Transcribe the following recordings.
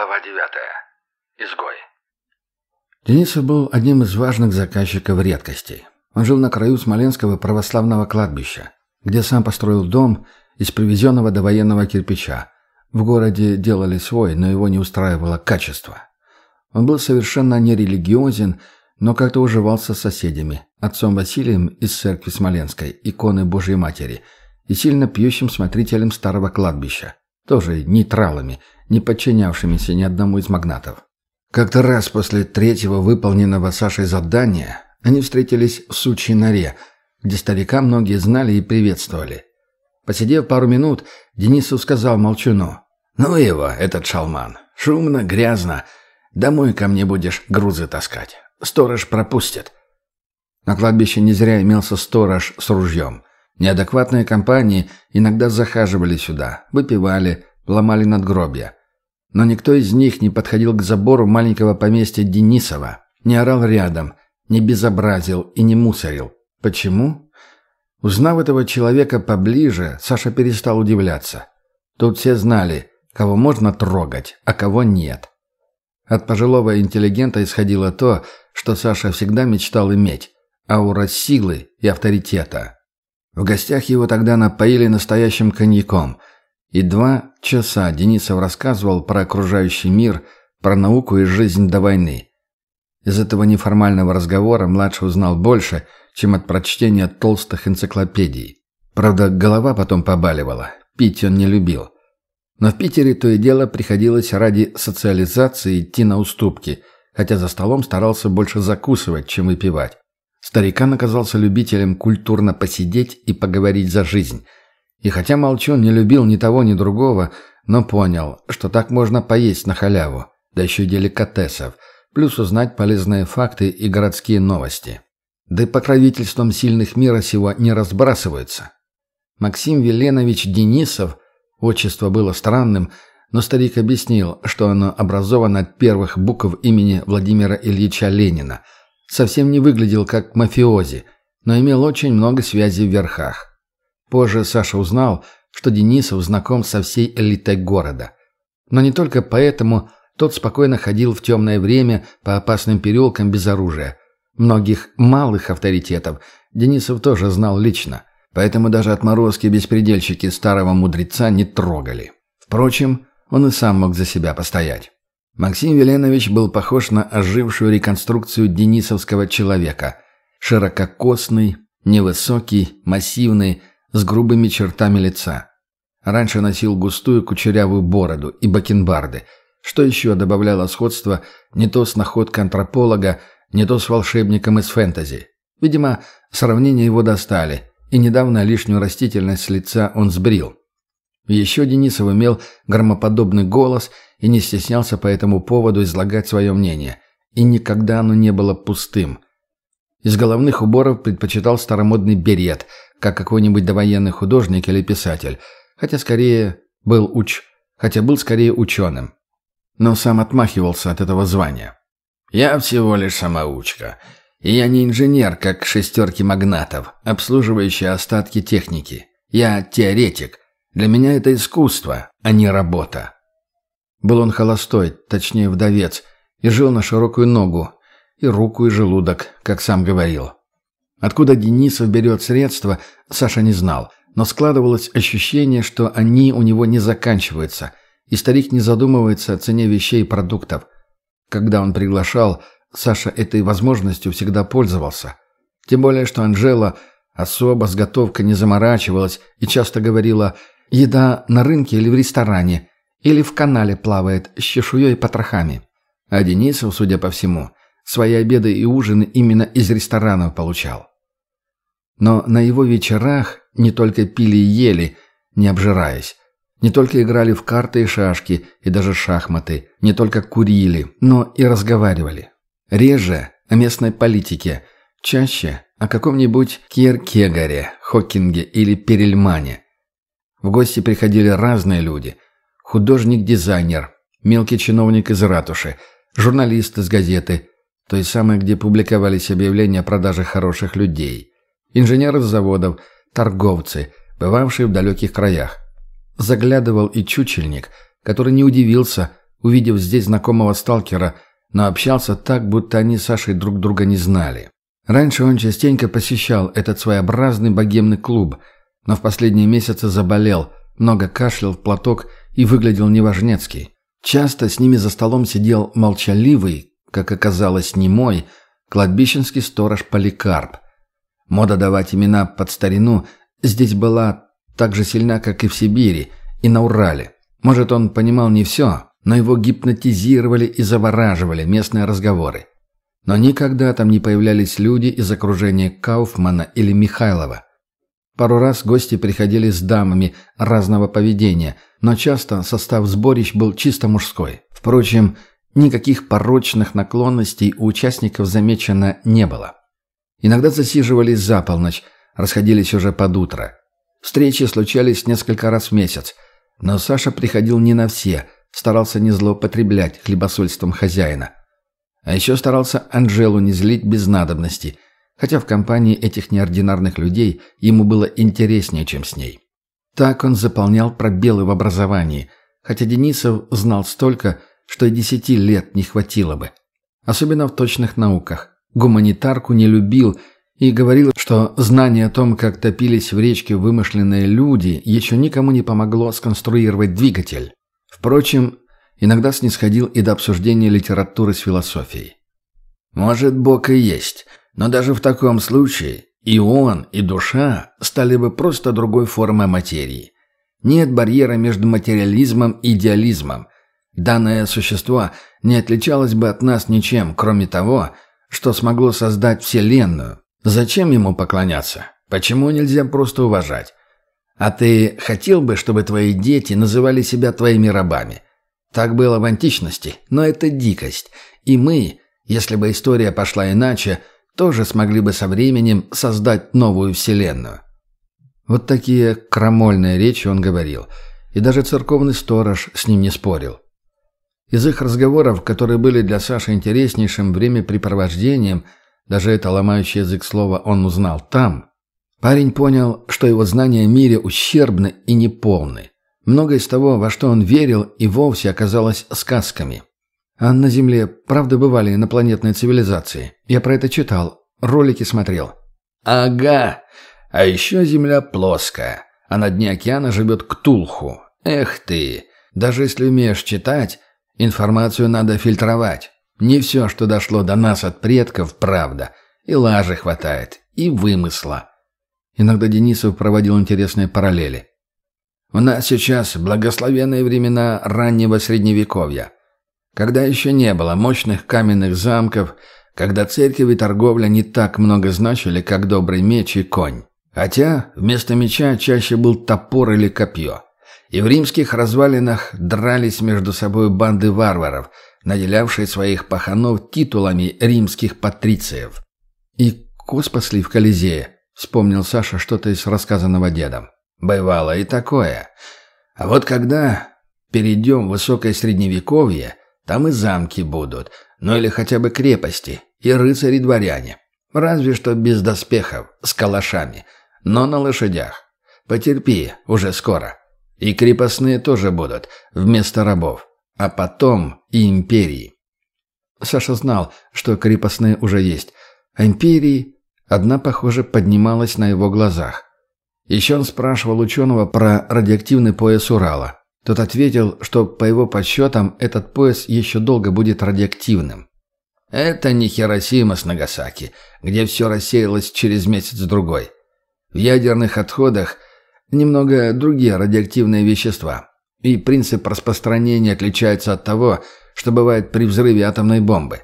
Глава девятая. Изгой. Денисов был одним из важных заказчиков редкостей. Он жил на краю Смоленского православного кладбища, где сам построил дом из привезенного до военного кирпича. В городе делали свой, но его не устраивало качество. Он был совершенно нерелигиозен, но как-то уживался с соседями, отцом Василием из церкви Смоленской, иконы Божьей Матери, и сильно пьющим смотрителем старого кладбища, тоже нейтралами, не подчинявшимися ни одному из магнатов. Как-то раз после третьего выполненного Сашей задания они встретились в сучьей норе, где старика многие знали и приветствовали. Посидев пару минут, Денисов сказал молчуну. «Ну его, этот шалман. Шумно, грязно. Домой ко мне будешь грузы таскать. Сторож пропустит». На кладбище не зря имелся сторож с ружьем. Неадекватные компании иногда захаживали сюда, выпивали, ломали надгробья. Но никто из них не подходил к забору маленького поместья Денисова, не орал рядом, не безобразил и не мусорил. Почему? Узнав этого человека поближе, Саша перестал удивляться. Тут все знали, кого можно трогать, а кого нет. От пожилого интеллигента исходило то, что Саша всегда мечтал иметь – аура силы и авторитета. В гостях его тогда напоили настоящим коньяком – и два часа Денисов рассказывал про окружающий мир, про науку и жизнь до войны. Из этого неформального разговора младший узнал больше, чем от прочтения толстых энциклопедий. Правда, голова потом побаливала. Пить он не любил. Но в Питере то и дело приходилось ради социализации идти на уступки, хотя за столом старался больше закусывать, чем выпивать. Старикан оказался любителем культурно посидеть и поговорить за жизнь – и хотя Молчун не любил ни того, ни другого, но понял, что так можно поесть на халяву, да еще и деликатесов, плюс узнать полезные факты и городские новости. Да и покровительством сильных мира сего не разбрасываются. Максим Веленович Денисов, отчество было странным, но старик объяснил, что оно образовано от первых букв имени Владимира Ильича Ленина. Совсем не выглядел как мафиози, но имел очень много связей в верхах. Позже Саша узнал, что Денисов знаком со всей элитой города. Но не только поэтому тот спокойно ходил в темное время по опасным переулкам без оружия. Многих малых авторитетов Денисов тоже знал лично, поэтому даже отморозки беспредельщики старого мудреца не трогали. Впрочем, он и сам мог за себя постоять. Максим Веленович был похож на ожившую реконструкцию денисовского человека. Ширококосный, невысокий, массивный, с грубыми чертами лица. Раньше носил густую кучерявую бороду и бакенбарды, что еще добавляло сходство не то с находкой антрополога, не то с волшебником из фэнтези. Видимо, сравнения его достали, и недавно лишнюю растительность с лица он сбрил. Еще Денисов имел громоподобный голос и не стеснялся по этому поводу излагать свое мнение. И никогда оно не было пустым. Из головных уборов предпочитал старомодный берет – как какой-нибудь довоенный художник или писатель, хотя скорее был уч... хотя был скорее ученым. Но сам отмахивался от этого звания. «Я всего лишь самоучка, и я не инженер, как шестерки магнатов, обслуживающие остатки техники. Я теоретик. Для меня это искусство, а не работа». Был он холостой, точнее вдовец, и жил на широкую ногу, и руку, и желудок, как сам говорил. Откуда Денисов берет средства, Саша не знал, но складывалось ощущение, что они у него не заканчиваются, и старик не задумывается о цене вещей и продуктов. Когда он приглашал, Саша этой возможностью всегда пользовался. Тем более, что Анжела особо с готовкой не заморачивалась и часто говорила «еда на рынке или в ресторане, или в канале плавает с чешуей и потрохами». А Денисов, судя по всему, свои обеды и ужины именно из ресторанов получал. Но на его вечерах не только пили и ели, не обжираясь. Не только играли в карты и шашки, и даже шахматы, не только курили, но и разговаривали. Реже о местной политике, чаще о каком-нибудь Кierkegaard, Хокинге или Перельмане. В гости приходили разные люди. Художник-дизайнер, мелкий чиновник из ратуши, журналист из газеты, той самой, где публиковались объявления о продаже хороших людей, инженеры с заводов, торговцы, бывавшие в далеких краях. Заглядывал и чучельник, который не удивился, увидев здесь знакомого сталкера, но общался так, будто они с Сашей друг друга не знали. Раньше он частенько посещал этот своеобразный богемный клуб, но в последние месяцы заболел, много кашлял в платок и выглядел неважнецкий. Часто с ними за столом сидел молчаливый, как оказалось, немой, кладбищенский сторож Поликарп. Мода давать имена под старину здесь была так же сильна, как и в Сибири, и на Урале. Может, он понимал не все, но его гипнотизировали и завораживали местные разговоры. Но никогда там не появлялись люди из окружения Кауфмана или Михайлова. Пару раз гости приходили с дамами разного поведения, но часто состав сборищ был чисто мужской. Впрочем, никаких порочных наклонностей у участников замечено не было. Иногда засиживались за полночь, расходились уже под утро. Встречи случались несколько раз в месяц, но Саша приходил не на все, старался не злоупотреблять хлебосольством хозяина. А еще старался Анжелу не злить без надобности, хотя в компании этих неординарных людей ему было интереснее, чем с ней. Так он заполнял пробелы в образовании, хотя Денисов знал столько, что и десяти лет не хватило бы. Особенно в точных науках. Гуманитарку не любил и говорил, что знание о том, как топились в речке вымышленные люди, еще никому не помогло сконструировать двигатель. Впрочем, иногда снисходил и до обсуждения литературы с философией. «Может, Бог и есть, но даже в таком случае и он, и душа стали бы просто другой формой материи. Нет барьера между материализмом и идеализмом. Данное существо не отличалось бы от нас ничем, кроме того, что смогло создать Вселенную. Зачем ему поклоняться? Почему нельзя просто уважать? А ты хотел бы, чтобы твои дети называли себя твоими рабами? Так было в античности, но это дикость. И мы, если бы история пошла иначе, тоже смогли бы со временем создать новую вселенную. Вот такие крамольные речи он говорил, и даже церковный сторож с ним не спорил. Из их разговоров, которые были для Саши интереснейшим времяпрепровождением, даже это ломающее язык слова он узнал там, парень понял, что его знания о мире ущербны и неполны. Многое из того, во что он верил, и вовсе оказалось сказками. А на Земле правда бывали инопланетные цивилизации. Я про это читал, ролики смотрел. Ага. А еще Земля плоская, а на дне океана живет Ктулху. Эх ты. Даже если умеешь читать, Информацию надо фильтровать. Не все, что дошло до нас от предков, правда. И лажи хватает, и вымысла. Иногда Денисов проводил интересные параллели. У нас сейчас благословенные времена раннего Средневековья, когда еще не было мощных каменных замков, когда церковь и торговля не так много значили, как добрый меч и конь. Хотя вместо меча чаще был топор или копье и в римских развалинах дрались между собой банды варваров, наделявшие своих паханов титулами римских патрициев. «И ко спасли в Колизее», — вспомнил Саша что-то из рассказанного дедом. «Бывало и такое. А вот когда перейдем в высокое средневековье, там и замки будут, ну или хотя бы крепости, и рыцари-дворяне. Разве что без доспехов, с калашами, но на лошадях. Потерпи, уже скоро». И крепостные тоже будут, вместо рабов. А потом и империи. Саша знал, что крепостные уже есть. А империи... Одна, похоже, поднималась на его глазах. Еще он спрашивал ученого про радиоактивный пояс Урала. Тот ответил, что по его подсчетам этот пояс еще долго будет радиоактивным. Это не Хиросима с Нагасаки, где все рассеялось через месяц-другой. В ядерных отходах – немного другие радиоактивные вещества. И принцип распространения отличается от того, что бывает при взрыве атомной бомбы.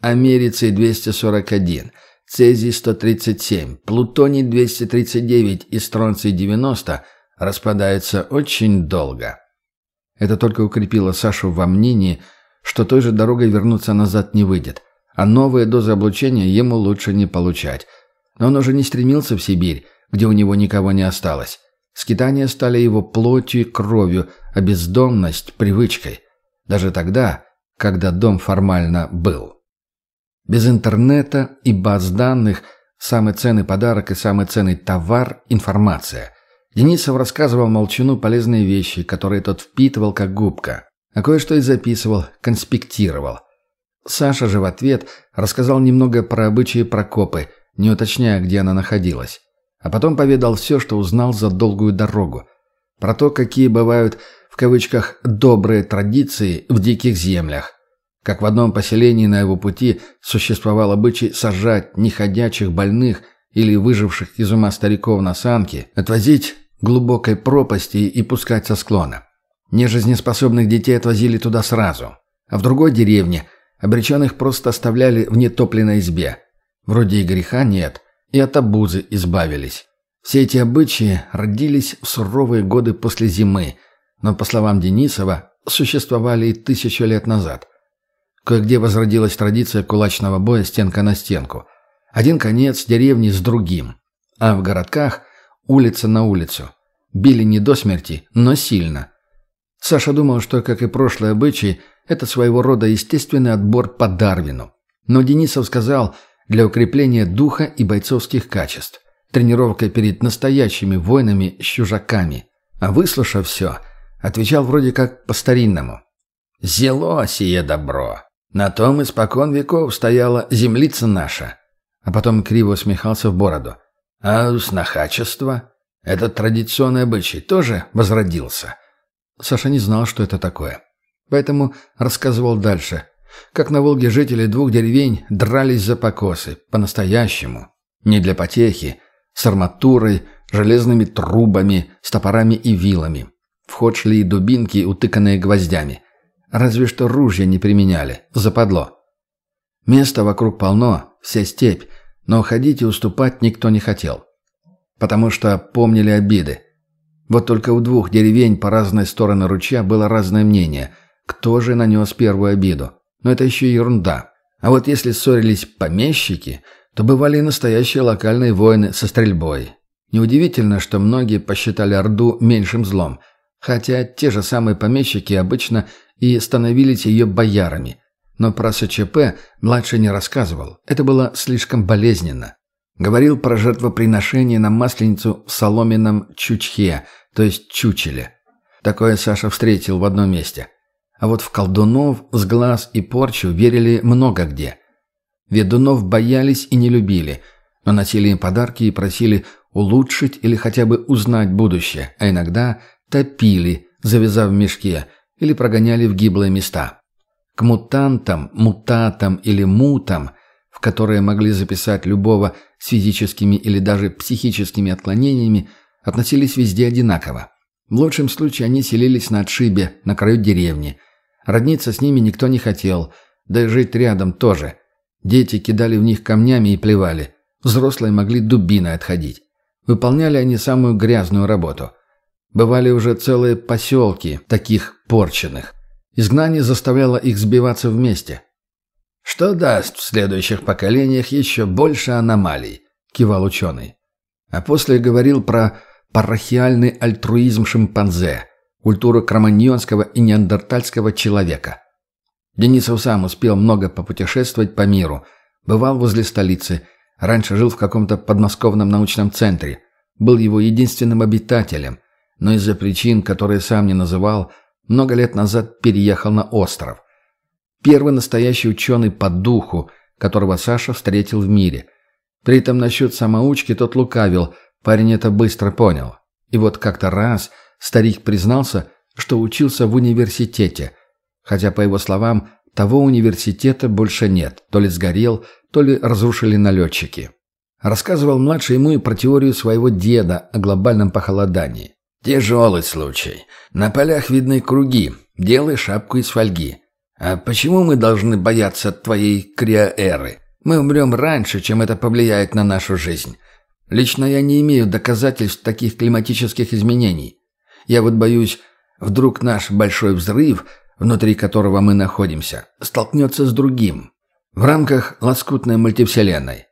Америций-241, цезий-137, плутоний-239 и стронций-90 распадаются очень долго. Это только укрепило Сашу во мнении, что той же дорогой вернуться назад не выйдет, а новые дозы облучения ему лучше не получать. Но он уже не стремился в Сибирь, где у него никого не осталось. Скитания стали его плотью и кровью, а бездомность – привычкой. Даже тогда, когда дом формально был. Без интернета и баз данных самый ценный подарок и самый ценный товар – информация. Денисов рассказывал Молчану полезные вещи, которые тот впитывал как губка. а кое-что и записывал, конспектировал. Саша же в ответ рассказал немного про обычаи Прокопы, не уточняя, где она находилась. А потом поведал все, что узнал за долгую дорогу. Про то, какие бывают, в кавычках, «добрые традиции» в диких землях. Как в одном поселении на его пути существовал обычай сажать неходячих больных или выживших из ума стариков на санки, отвозить глубокой пропасти и пускать со склона. Нежизнеспособных детей отвозили туда сразу. А в другой деревне обреченных просто оставляли в нетопленной избе. Вроде и греха нет, и от обузы избавились. Все эти обычаи родились в суровые годы после зимы, но, по словам Денисова, существовали и тысячу лет назад. Кое-где возродилась традиция кулачного боя стенка на стенку. Один конец деревни с другим. А в городках – улица на улицу. Били не до смерти, но сильно. Саша думал, что, как и прошлые обычаи, это своего рода естественный отбор по Дарвину. Но Денисов сказал, для укрепления духа и бойцовских качеств. Тренировка перед настоящими воинами с чужаками. А выслушав все, отвечал вроде как по-старинному. «Зело сие добро. На том испокон веков стояла землица наша». А потом криво усмехался в бороду. «А снохачество? Этот традиционный обычай тоже возродился?» Саша не знал, что это такое. Поэтому рассказывал дальше. Как на Волге жители двух деревень дрались за покосы. По-настоящему. Не для потехи. С арматурой, железными трубами, с топорами и вилами. В ход шли и дубинки, утыканные гвоздями. Разве что ружья не применяли. Западло. Места вокруг полно, вся степь, но ходить и уступать никто не хотел. Потому что помнили обиды. Вот только у двух деревень по разные стороны ручья было разное мнение, кто же нанес первую обиду. Но это еще ерунда. А вот если ссорились помещики, то бывали и настоящие локальные войны со стрельбой. Неудивительно, что многие посчитали Орду меньшим злом, хотя те же самые помещики обычно и становились ее боярами. Но про СЧП младший не рассказывал, это было слишком болезненно. Говорил про жертвоприношение на Масленицу в соломенном чучхе, то есть чучеле. Такое Саша встретил в одном месте. А вот в колдунов, с глаз и порчу верили много где. Ведунов боялись и не любили, но носили им подарки и просили улучшить или хотя бы узнать будущее, а иногда топили, завязав в мешке, или прогоняли в гиблые места. К мутантам, мутатам или мутам – в которые могли записать любого с физическими или даже психическими отклонениями, относились везде одинаково. В лучшем случае они селились на отшибе, на краю деревни. Родниться с ними никто не хотел, да и жить рядом тоже. Дети кидали в них камнями и плевали. Взрослые могли дубиной отходить. Выполняли они самую грязную работу. Бывали уже целые поселки, таких порченных. Изгнание заставляло их сбиваться вместе. «Что даст в следующих поколениях еще больше аномалий?» – кивал ученый. А после говорил про парахиальный альтруизм шимпанзе, культуру кроманьонского и неандертальского человека. Денисов сам успел много попутешествовать по миру, бывал возле столицы, раньше жил в каком-то подмосковном научном центре, был его единственным обитателем, но из-за причин, которые сам не называл, много лет назад переехал на остров. Первый настоящий ученый по духу, которого Саша встретил в мире. При этом насчет самоучки тот лукавил, парень это быстро понял. И вот как-то раз старик признался, что учился в университете, хотя, по его словам, того университета больше нет, то ли сгорел, то ли разрушили налетчики. Рассказывал младший ему и про теорию своего деда о глобальном похолодании. «Тяжелый случай. На полях видны круги. Делай шапку из фольги. «А почему мы должны бояться твоей криоэры? Мы умрем раньше, чем это повлияет на нашу жизнь. Лично я не имею доказательств таких климатических изменений. Я вот боюсь, вдруг наш большой взрыв, внутри которого мы находимся, столкнется с другим. В рамках лоскутной мультивселенной.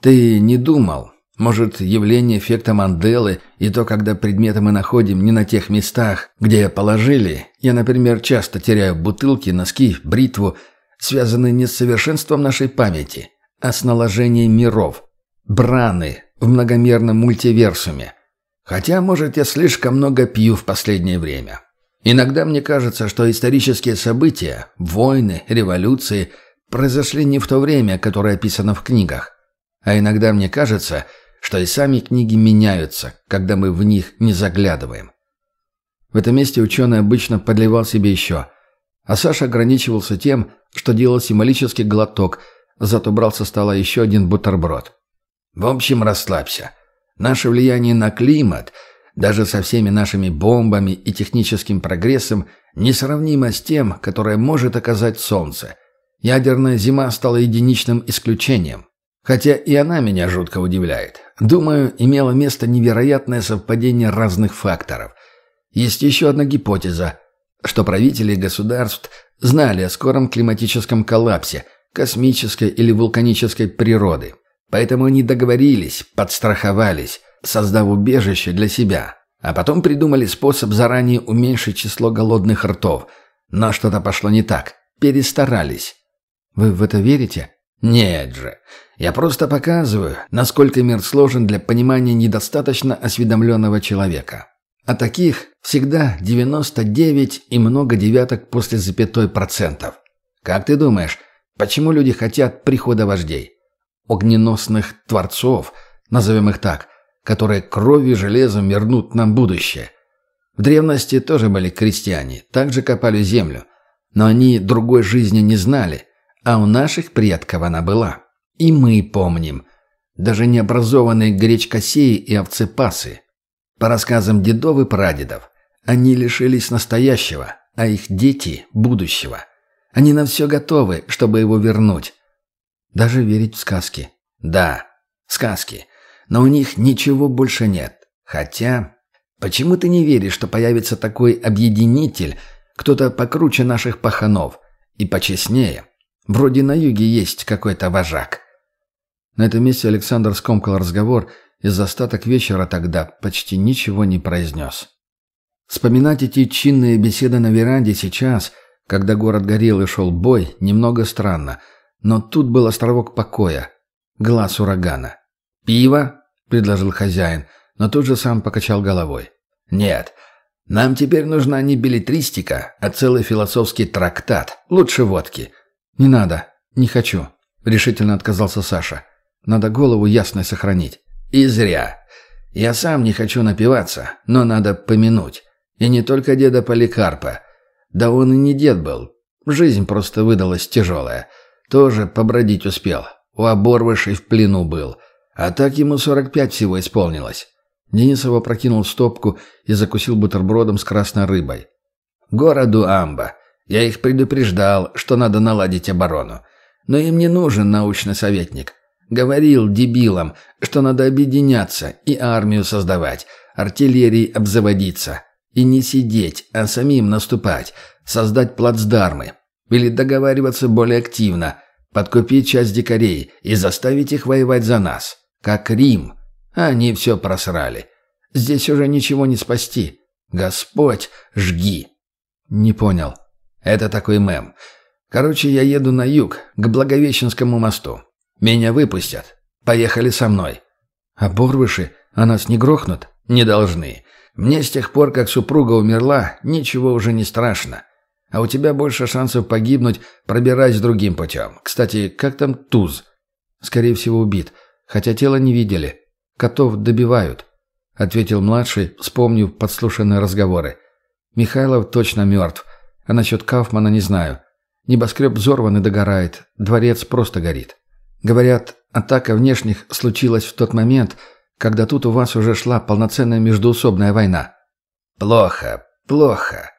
Ты не думал, может, явление эффекта Манделы и то, когда предметы мы находим не на тех местах, где положили. Я, например, часто теряю бутылки, носки, бритву, связанные не с совершенством нашей памяти, а с наложением миров. Браны в многомерном мультиверсуме. Хотя, может, я слишком много пью в последнее время. Иногда мне кажется, что исторические события, войны, революции произошли не в то время, которое описано в книгах. А иногда мне кажется, что и сами книги меняются, когда мы в них не заглядываем. В этом месте ученый обычно подливал себе еще, а Саша ограничивался тем, что делал символический глоток, зато брал со стола еще один бутерброд. В общем, расслабься. Наше влияние на климат – даже со всеми нашими бомбами и техническим прогрессом, несравнимо с тем, которое может оказать Солнце. Ядерная зима стала единичным исключением. Хотя и она меня жутко удивляет. Думаю, имело место невероятное совпадение разных факторов. Есть еще одна гипотеза, что правители государств знали о скором климатическом коллапсе, космической или вулканической природы. Поэтому они договорились, подстраховались, создав убежище для себя. А потом придумали способ заранее уменьшить число голодных ртов. Но что-то пошло не так. Перестарались. Вы в это верите? Нет же. Я просто показываю, насколько мир сложен для понимания недостаточно осведомленного человека. А таких всегда 99 и много девяток после запятой процентов. Как ты думаешь, почему люди хотят прихода вождей? Огненосных творцов, назовем их так, которые кровью и железом вернут нам будущее. В древности тоже были крестьяне, также копали землю. Но они другой жизни не знали, а у наших предков она была. И мы помним. Даже необразованные гречкосеи и овцепасы. По рассказам дедов и прадедов, они лишились настоящего, а их дети – будущего. Они на все готовы, чтобы его вернуть. Даже верить в сказки. Да, сказки но у них ничего больше нет. Хотя, почему ты не веришь, что появится такой объединитель, кто-то покруче наших паханов и почестнее? Вроде на юге есть какой-то вожак. На этом месте Александр скомкал разговор и за остаток вечера тогда почти ничего не произнес. Вспоминать эти чинные беседы на веранде сейчас, когда город горел и шел бой, немного странно, но тут был островок покоя, глаз урагана. «Пиво?» предложил хозяин, но тут же сам покачал головой. «Нет, нам теперь нужна не билетристика, а целый философский трактат. Лучше водки». «Не надо, не хочу», — решительно отказался Саша. «Надо голову ясной сохранить». «И зря. Я сам не хочу напиваться, но надо помянуть. И не только деда Поликарпа. Да он и не дед был. Жизнь просто выдалась тяжелая. Тоже побродить успел. У оборвышей в плену был. А так ему 45 всего исполнилось. Денисов опрокинул стопку и закусил бутербродом с красной рыбой. «Городу Амба. Я их предупреждал, что надо наладить оборону. Но им не нужен научный советник. Говорил дебилам, что надо объединяться и армию создавать, артиллерией обзаводиться. И не сидеть, а самим наступать, создать плацдармы. Или договариваться более активно, подкупить часть дикарей и заставить их воевать за нас. Как Рим. Они все просрали. Здесь уже ничего не спасти. Господь, жги. Не понял. Это такой мем. Короче, я еду на юг, к Благовещенскому мосту. Меня выпустят. Поехали со мной. А Борвыши, а нас не грохнут? Не должны. Мне с тех пор, как супруга умерла, ничего уже не страшно. А у тебя больше шансов погибнуть, пробираясь другим путем. Кстати, как там Туз? Скорее всего, убит хотя тело не видели. Котов добивают», — ответил младший, вспомнив подслушанные разговоры. «Михайлов точно мертв, а насчет Кауфмана не знаю. Небоскреб взорван и догорает, дворец просто горит. Говорят, атака внешних случилась в тот момент, когда тут у вас уже шла полноценная междуусобная война». «Плохо, плохо.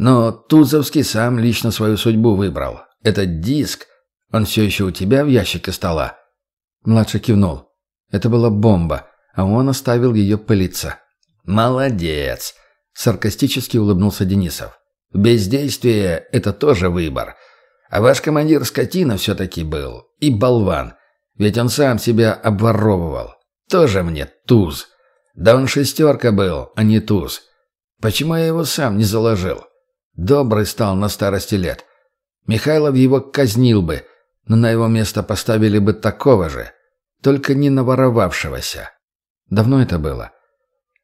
Но Тузовский сам лично свою судьбу выбрал. Этот диск, он все еще у тебя в ящике стола?» Младший кивнул. Это была бомба, а он оставил ее пылиться. «Молодец!» – саркастически улыбнулся Денисов. «Бездействие – это тоже выбор. А ваш командир скотина все-таки был. И болван. Ведь он сам себя обворовывал. Тоже мне туз. Да он шестерка был, а не туз. Почему я его сам не заложил? Добрый стал на старости лет. Михайлов его казнил бы, но на его место поставили бы такого же, только не наворовавшегося. Давно это было.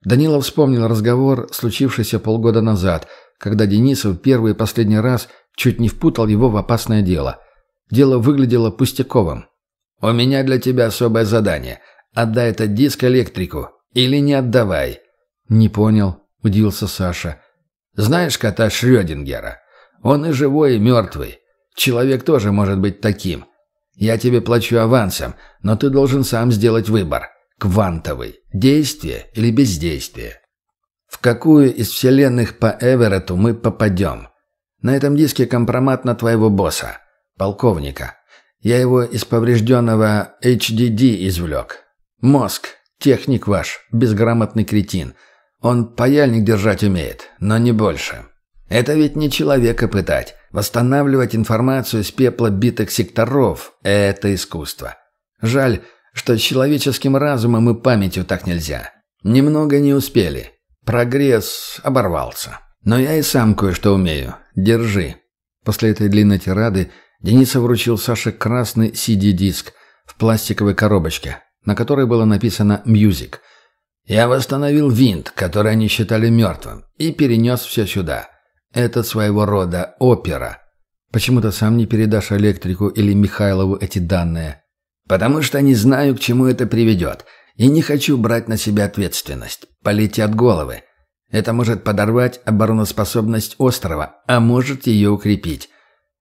Данилов вспомнил разговор, случившийся полгода назад, когда Денисов первый и последний раз чуть не впутал его в опасное дело. Дело выглядело пустяковым. «У меня для тебя особое задание. Отдай этот диск электрику. Или не отдавай». «Не понял», — удивился Саша. «Знаешь кота Шрёдингера? Он и живой, и мертвый. Человек тоже может быть таким. Я тебе плачу авансом, но ты должен сам сделать выбор. Квантовый. Действие или бездействие. В какую из вселенных по Эверету мы попадем? На этом диске компромат на твоего босса, полковника. Я его из поврежденного HDD извлек. Мозг, техник ваш, безграмотный кретин. Он паяльник держать умеет, но не больше. Это ведь не человека пытать. Восстанавливать информацию с пепла битых секторов – это искусство. Жаль, что с человеческим разумом и памятью так нельзя. Немного не успели. Прогресс оборвался. Но я и сам кое-что умею. Держи». После этой длинной тирады Денисов вручил Саше красный CD-диск в пластиковой коробочке, на которой было написано «Music». «Я восстановил винт, который они считали мертвым, и перенес все сюда. Это своего рода опера». «Почему ты сам не передашь электрику или Михайлову эти данные?» «Потому что не знаю, к чему это приведет, и не хочу брать на себя ответственность. Полетят головы. Это может подорвать обороноспособность острова, а может ее укрепить.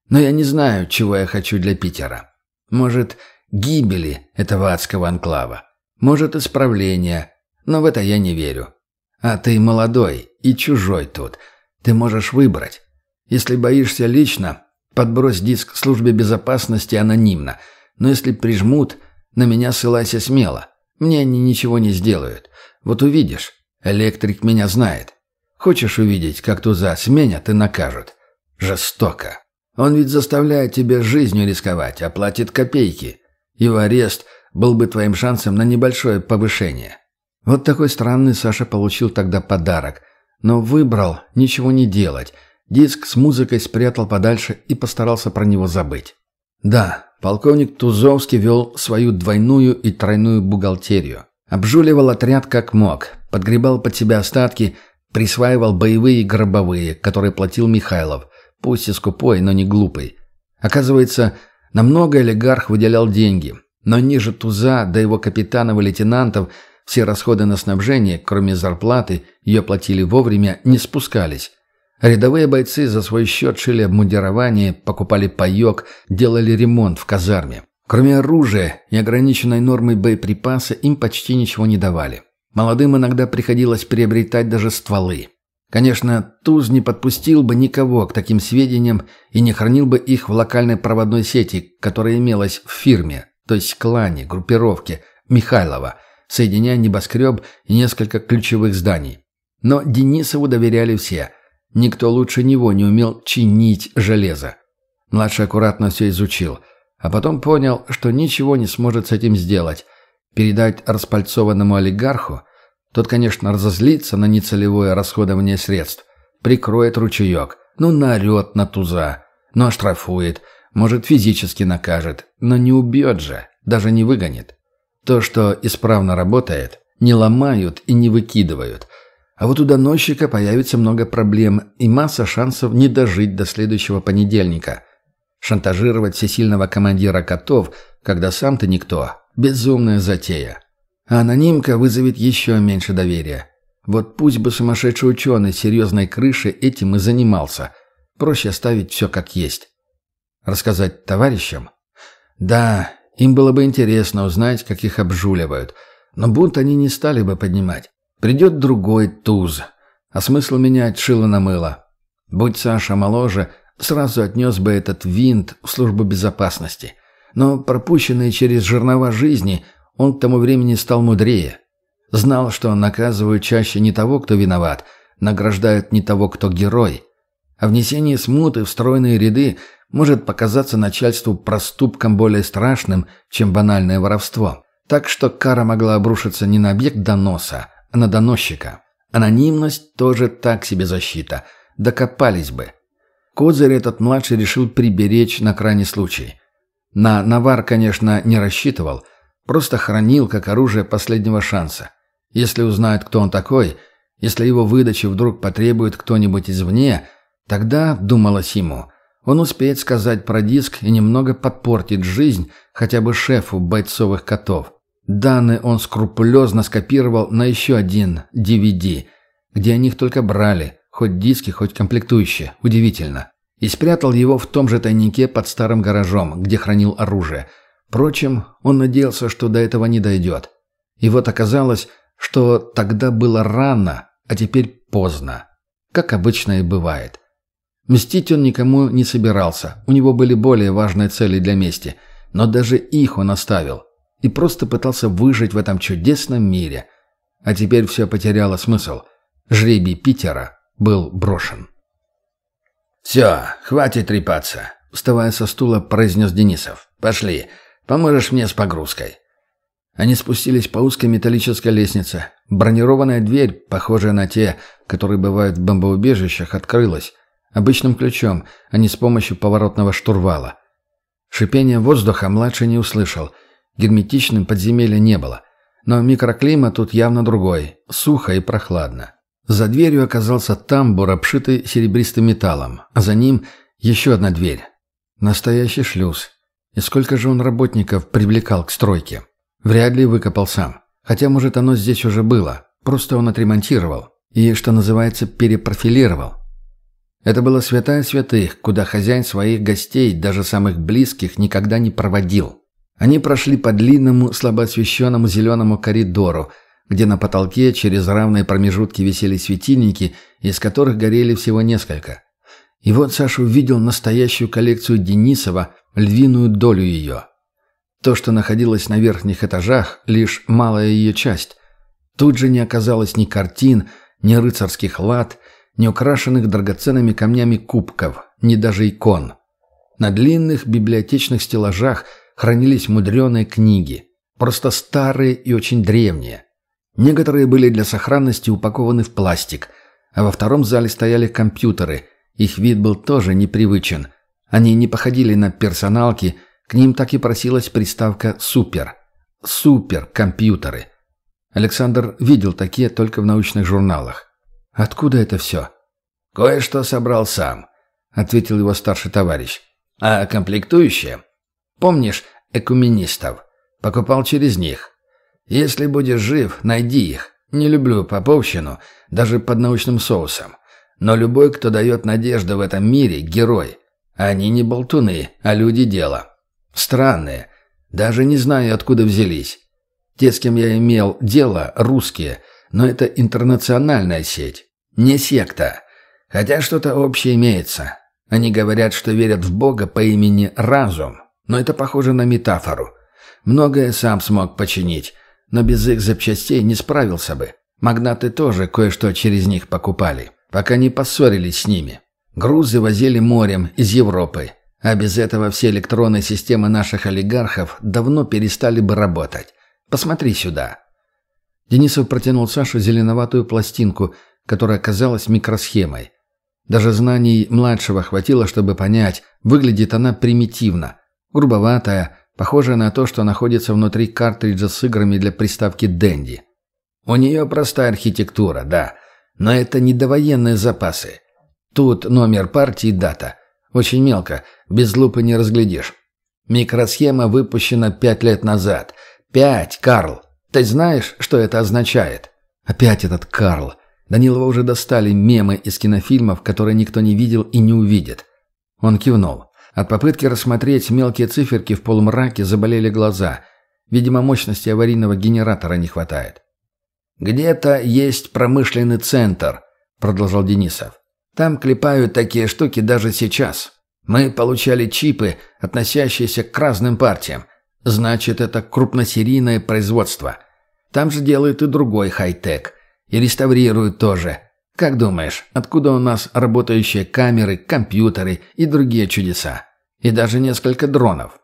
Но я не знаю, чего я хочу для Питера. Может, гибели этого адского анклава. Может, исправления. Но в это я не верю. А ты молодой и чужой тут. Ты можешь выбрать. Если боишься лично, подбрось диск службе безопасности анонимно. Но если прижмут, на меня ссылайся смело. Мне они ничего не сделают. Вот увидишь. Электрик меня знает. Хочешь увидеть, как туза сменят и накажут? Жестоко. Он ведь заставляет тебя жизнью рисковать, а платит копейки. Его арест был бы твоим шансом на небольшое повышение. Вот такой странный Саша получил тогда подарок. Но выбрал ничего не делать. Диск с музыкой спрятал подальше и постарался про него забыть. Да, полковник Тузовский вел свою двойную и тройную бухгалтерию. Обжуливал отряд как мог, подгребал под себя остатки, присваивал боевые и гробовые, которые платил Михайлов, пусть и скупой, но не глупый. Оказывается, намного олигарх выделял деньги, но ниже туза до его капитанов и лейтенантов все расходы на снабжение, кроме зарплаты, ее платили вовремя, не спускались. Рядовые бойцы за свой счет шили обмундирование, покупали паек, делали ремонт в казарме. Кроме оружия и ограниченной нормы боеприпаса им почти ничего не давали. Молодым иногда приходилось приобретать даже стволы. Конечно, Туз не подпустил бы никого к таким сведениям и не хранил бы их в локальной проводной сети, которая имелась в фирме, то есть клане, группировке Михайлова, соединяя небоскреб и несколько ключевых зданий. Но Денисову доверяли все. Никто лучше него не умел чинить железо. Младший аккуратно все изучил – а потом понял, что ничего не сможет с этим сделать. Передать распальцованному олигарху, тот, конечно, разозлится на нецелевое расходование средств, прикроет ручеек, ну, наорет на туза, но оштрафует, может, физически накажет, но не убьет же, даже не выгонит. То, что исправно работает, не ломают и не выкидывают. А вот у доносчика появится много проблем и масса шансов не дожить до следующего понедельника. Шантажировать всесильного командира котов, когда сам ты никто – безумная затея. А анонимка вызовет еще меньше доверия. Вот пусть бы сумасшедший ученый серьезной крышей этим и занимался. Проще оставить все как есть. Рассказать товарищам? Да, им было бы интересно узнать, как их обжуливают. Но бунт они не стали бы поднимать. Придет другой туз. А смысл менять шило на мыло. Будь Саша моложе – сразу отнес бы этот винт в службу безопасности. Но пропущенный через жернова жизни, он к тому времени стал мудрее. Знал, что наказывают чаще не того, кто виноват, награждают не того, кто герой. А внесение смуты в стройные ряды может показаться начальству проступком более страшным, чем банальное воровство. Так что кара могла обрушиться не на объект доноса, а на доносчика. Анонимность тоже так себе защита. Докопались бы. Козырь этот младший решил приберечь на крайний случай. На навар, конечно, не рассчитывал, просто хранил как оружие последнего шанса. Если узнают, кто он такой, Если его выдачи вдруг потребует кто-нибудь извне, тогда, думалось ему, он успеет сказать про диск и немного подпортит жизнь хотя бы шефу бойцовых котов. Данные он скрупулезно скопировал на еще один DVD, где они их только брали, хоть диски, хоть комплектующие. Удивительно. И спрятал его в том же тайнике под старым гаражом, где хранил оружие. Впрочем, он надеялся, что до этого не дойдет. И вот оказалось, что тогда было рано, а теперь поздно. Как обычно и бывает. Мстить он никому не собирался, у него были более важные цели для мести, но даже их он оставил и просто пытался выжить в этом чудесном мире. А теперь все потеряло смысл. Жребий Питера был брошен. «Все, хватит трепаться», — вставая со стула, произнес Денисов. «Пошли, поможешь мне с погрузкой». Они спустились по узкой металлической лестнице. Бронированная дверь, похожая на те, которые бывают в бомбоубежищах, открылась. Обычным ключом, а не с помощью поворотного штурвала. Шипение воздуха младший не услышал. Герметичным подземелья не было. Но микроклимат тут явно другой. Сухо и прохладно. За дверью оказался тамбур, обшитый серебристым металлом, а за ним еще одна дверь. Настоящий шлюз. И сколько же он работников привлекал к стройке? Вряд ли выкопал сам. Хотя, может, оно здесь уже было. Просто он отремонтировал. И, что называется, перепрофилировал. Это было святая святых, куда хозяин своих гостей, даже самых близких, никогда не проводил. Они прошли по длинному, слабо освещенному зеленому коридору, где на потолке через равные промежутки висели светильники, из которых горели всего несколько. И вот Саша увидел настоящую коллекцию Денисова, львиную долю ее. То, что находилось на верхних этажах, лишь малая ее часть. Тут же не оказалось ни картин, ни рыцарских лад, ни украшенных драгоценными камнями кубков, ни даже икон. На длинных библиотечных стеллажах хранились мудреные книги, просто старые и очень древние. Некоторые были для сохранности упакованы в пластик, а во втором зале стояли компьютеры, их вид был тоже непривычен. Они не походили на персоналки, к ним так и просилась приставка «супер». Супер-компьютеры. Александр видел такие только в научных журналах. «Откуда это все?» «Кое-что собрал сам», — ответил его старший товарищ. «А комплектующие? Помнишь экуменистов? Покупал через них. Если будешь жив, найди их. Не люблю поповщину, даже под научным соусом. Но любой, кто дает надежду в этом мире, герой. Они не болтуны, а люди дела. Странные. Даже не знаю, откуда взялись. Те, с кем я имел дело, русские, но это интернациональная сеть. Не секта. Хотя что-то общее имеется. Они говорят, что верят в Бога по имени Разум. Но это похоже на метафору. Многое сам смог починить, но без их запчастей не справился бы. Магнаты тоже кое-что через них покупали, пока не поссорились с ними. Грузы возили морем из Европы, а без этого все электронные системы наших олигархов давно перестали бы работать. Посмотри сюда. Денисов протянул Саше зеленоватую пластинку, которая оказалась микросхемой. Даже знаний младшего хватило, чтобы понять, выглядит она примитивно, грубоватая, похожая на то, что находится внутри картриджа с играми для приставки «Дэнди». У нее простая архитектура, да, но это не довоенные запасы. Тут номер партии дата. Очень мелко, без лупы не разглядишь. Микросхема выпущена пять лет назад. Пять, Карл. Ты знаешь, что это означает? Опять этот Карл. Данилова уже достали мемы из кинофильмов, которые никто не видел и не увидит. Он кивнул. От попытки рассмотреть мелкие циферки в полумраке заболели глаза. Видимо, мощности аварийного генератора не хватает. «Где-то есть промышленный центр», — продолжал Денисов. «Там клепают такие штуки даже сейчас. Мы получали чипы, относящиеся к разным партиям. Значит, это крупносерийное производство. Там же делают и другой хай-тек. И реставрируют тоже. Как думаешь, откуда у нас работающие камеры, компьютеры и другие чудеса? И даже несколько дронов.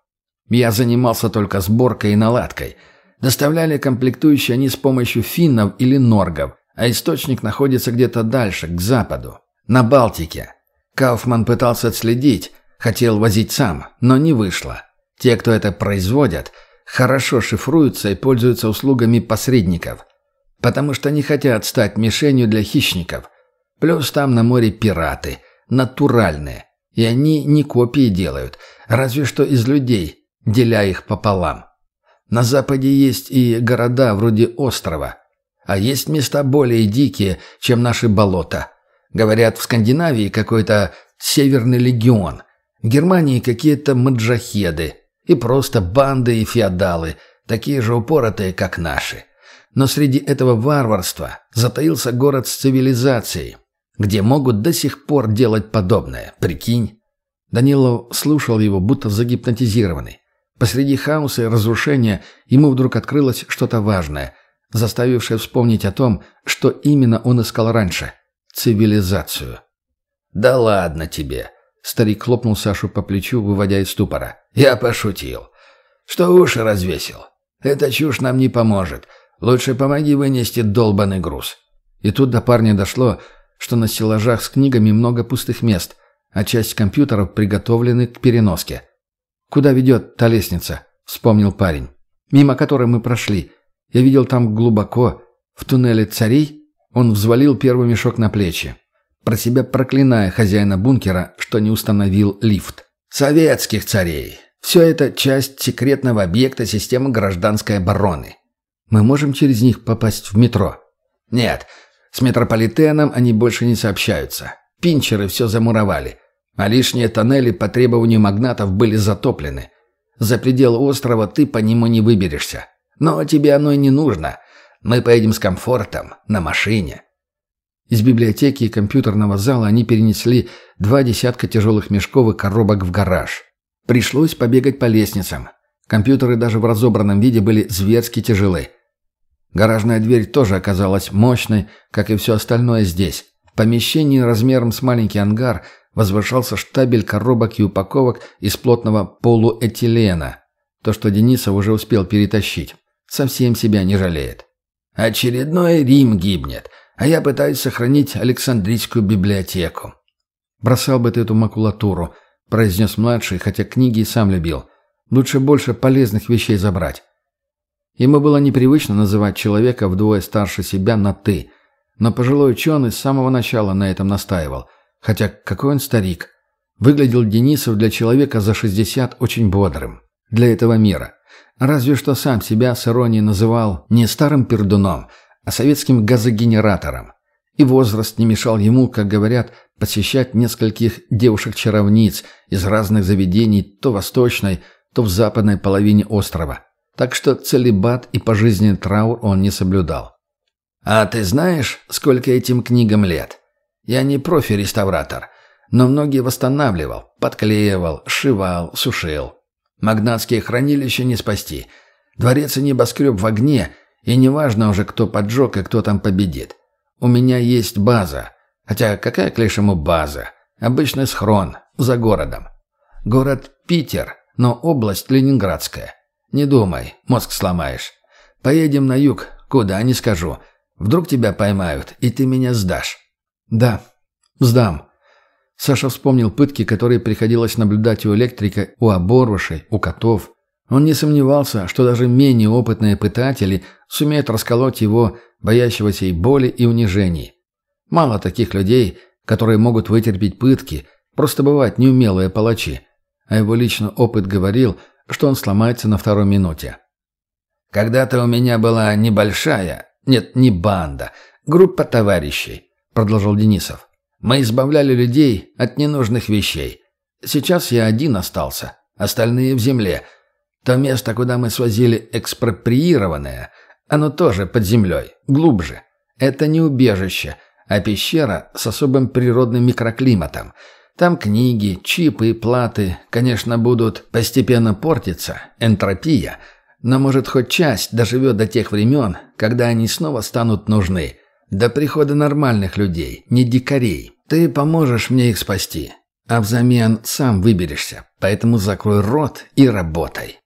Я занимался только сборкой и наладкой. Доставляли комплектующие они с помощью финнов или норгов, а источник находится где-то дальше, к западу, на Балтике. Кауфман пытался отследить, хотел возить сам, но не вышло. Те, кто это производят, хорошо шифруются и пользуются услугами посредников. Потому что не хотят стать мишенью для хищников. Плюс там на море пираты, натуральные, и они не копии делают, разве что из людей, деля их пополам. На западе есть и города вроде острова, а есть места более дикие, чем наши болота. Говорят, в Скандинавии какой-то Северный легион, в Германии какие-то маджахеды и просто банды и феодалы, такие же упоротые, как наши. Но среди этого варварства затаился город с цивилизацией, где могут до сих пор делать подобное, прикинь. Данилов слушал его, будто загипнотизированный. Посреди хаоса и разрушения ему вдруг открылось что-то важное, заставившее вспомнить о том, что именно он искал раньше – цивилизацию. «Да ладно тебе!» – старик хлопнул Сашу по плечу, выводя из ступора. «Я пошутил. Что уши развесил? Эта чушь нам не поможет. Лучше помоги вынести долбанный груз». И тут до парня дошло, что на стеллажах с книгами много пустых мест, а часть компьютеров приготовлены к переноске. «Куда ведет та лестница?» – вспомнил парень. «Мимо которой мы прошли. Я видел там глубоко, в туннеле царей». Он взвалил первый мешок на плечи, про себя проклиная хозяина бункера, что не установил лифт. «Советских царей. Все это часть секретного объекта системы гражданской обороны. Мы можем через них попасть в метро?» «Нет, с метрополитеном они больше не сообщаются. Пинчеры все замуровали. А лишние тоннели по требованию магнатов были затоплены. За пределы острова ты по нему не выберешься. Но тебе оно и не нужно. Мы поедем с комфортом, на машине». Из библиотеки и компьютерного зала они перенесли два десятка тяжелых мешков и коробок в гараж. Пришлось побегать по лестницам. Компьютеры даже в разобранном виде были зверски тяжелы. Гаражная дверь тоже оказалась мощной, как и все остальное здесь. В помещении размером с маленький ангар возвышался штабель коробок и упаковок из плотного полуэтилена. То, что Денисов уже успел перетащить. Совсем себя не жалеет. «Очередной Рим гибнет, а я пытаюсь сохранить Александрийскую библиотеку». «Бросал бы ты эту макулатуру», – произнес младший, хотя книги и сам любил. «Лучше больше полезных вещей забрать». Ему было непривычно называть человека вдвое старше себя на «ты», но пожилой ученый с самого начала на этом настаивал. Хотя какой он старик. Выглядел Денисов для человека за 60 очень бодрым. Для этого мира. Разве что сам себя с иронией называл не старым пердуном, а советским газогенератором. И возраст не мешал ему, как говорят, посещать нескольких девушек-чаровниц из разных заведений то восточной, то в западной половине острова. Так что целебат и пожизненный траур он не соблюдал. «А ты знаешь, сколько этим книгам лет? Я не профи-реставратор, но многие восстанавливал, подклеивал, сшивал, сушил. Магнатские хранилища не спасти. Дворец и небоскреб в огне, и неважно уже, кто поджег и кто там победит. У меня есть база. Хотя какая к лишему база? Обычный схрон, за городом. Город Питер, но область Ленинградская. Не думай, мозг сломаешь. Поедем на юг, куда, не скажу. Вдруг тебя поймают, и ты меня сдашь. Да, сдам. Саша вспомнил пытки, которые приходилось наблюдать у электрика, у оборвышей, у котов. Он не сомневался, что даже менее опытные пытатели сумеют расколоть его, боящегося и боли, и унижений. Мало таких людей, которые могут вытерпеть пытки, просто бывают неумелые палачи. А его личный опыт говорил – что он сломается на второй минуте. «Когда-то у меня была небольшая, нет, не банда, группа товарищей», — продолжил Денисов. «Мы избавляли людей от ненужных вещей. Сейчас я один остался, остальные в земле. То место, куда мы свозили экспроприированное, оно тоже под землей, глубже. Это не убежище, а пещера с особым природным микроклиматом — там книги, чипы и платы, конечно, будут постепенно портиться, энтропия, но, может, хоть часть доживет до тех времен, когда они снова станут нужны. До прихода нормальных людей, не дикарей. Ты поможешь мне их спасти, а взамен сам выберешься, поэтому закрой рот и работай».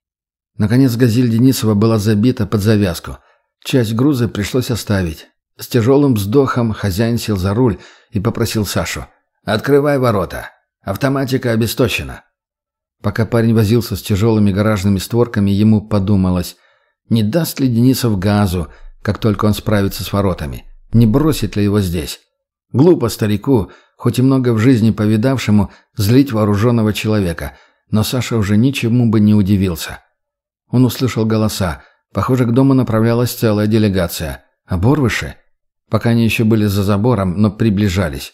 Наконец газель Денисова была забита под завязку. Часть груза пришлось оставить. С тяжелым вздохом хозяин сел за руль и попросил Сашу – «Открывай ворота. Автоматика обесточена». Пока парень возился с тяжелыми гаражными створками, ему подумалось, не даст ли Денисов газу, как только он справится с воротами. Не бросит ли его здесь? Глупо старику, хоть и много в жизни повидавшему, злить вооруженного человека, но Саша уже ничему бы не удивился. Он услышал голоса. Похоже, к дому направлялась целая делегация. Оборвыши? Пока они еще были за забором, но приближались.